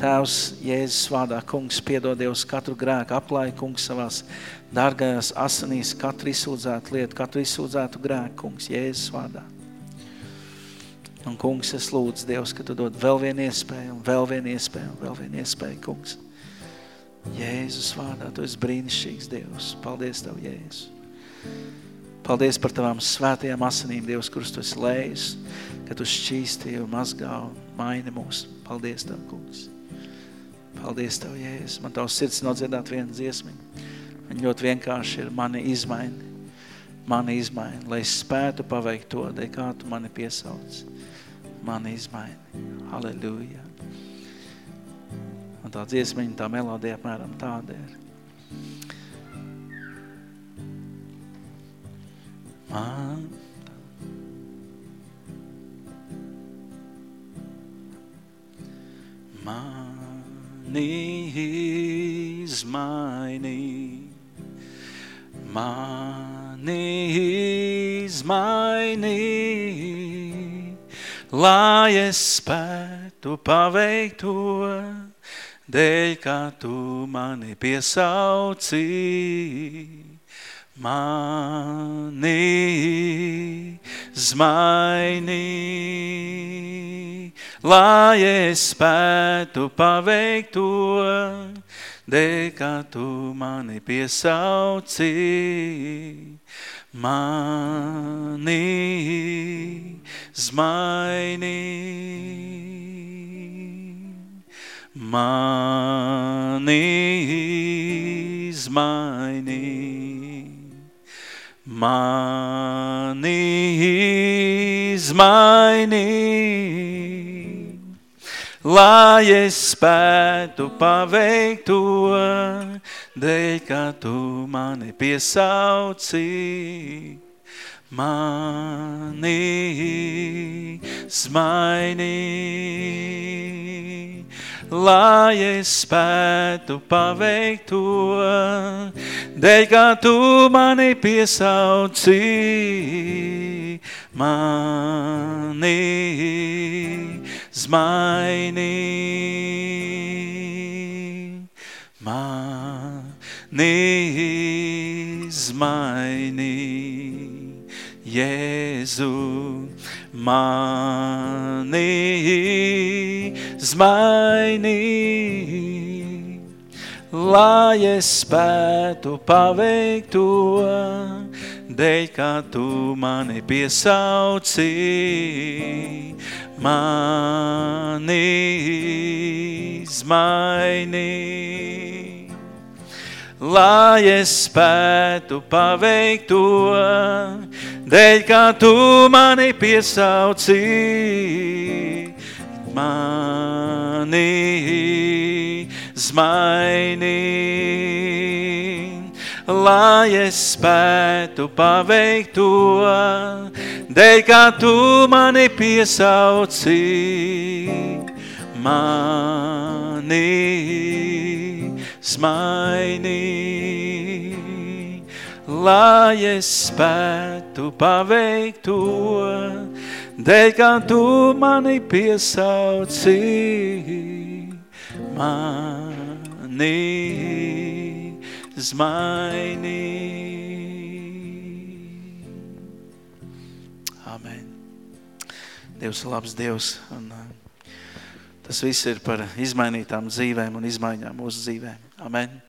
Tēvs, Jēzus vārdā, kungs, piedod Dievs katru grēku, aplāja, kungs, savās dārgajās asinīs, katru izsūdzētu lietu, katru izsūdzētu grēku, kungs, Jēzus vārdā. Un, kungs, es lūdzu, Dievs, ka tu dod vēl vienu iespēju, un vēl vienu iespēju, un vēl vienu iespēju, kungs. Jēzus vārdā, Tu esi brīnišķīgs Dievs. Paldies Tev, Jēzus. Paldies par Tavām svētajām asinīm, Dievs, kurus Tu esi lējis, ka Tu šķīstīji un mazgā un maini mūs. Paldies Tev, kungs. Paldies Tev, Jēzus. Man Tavs sirds nodziedāt vienu dziesmiņu. Man ļoti vienkārši ir mani izmaini. Mani izmaini, lai es spētu paveikt to, dēļ kā Tu mani piesauc. Mani izmaini. Halleluja tā dziesmiņa, tā melodija apmēram tāda ir. Man Mani izmainī, mani izmainī, lai es spētu paveikt to, dēļ, kā tu mani piesauci, mani zmaini, lai es spētu paveikt to, dēļ, kā tu mani piesauci, mani zmaini. Mani izmaini, mani izmaini, lai es spētu paveikt to, dēļ, ka tu mani piesauci. Mani izmaini lai es spētu paveikt to, dēļ kā tu mani piesauci, mani zmaini, mani zmaini, Jēzu, mani zmaini, lai es spētu paveikt to, dēļ, kā tu mani piesauci, mani zmaini, lai es spētu paveikt to, dēļ, kā tu mani piesauci, mani zmaini, lai es spētu paveikt to, dēļ kā tu mani piesauci, mani smaini, lai es spētu paveikt to, dēļ kā tu mani piesauci, mani zmaini. Amen. Dievs labs Dievs, un uh, tas viss ir par izmainītām dzīvēm un izmaiņām mūsu dzīvēm. Amen.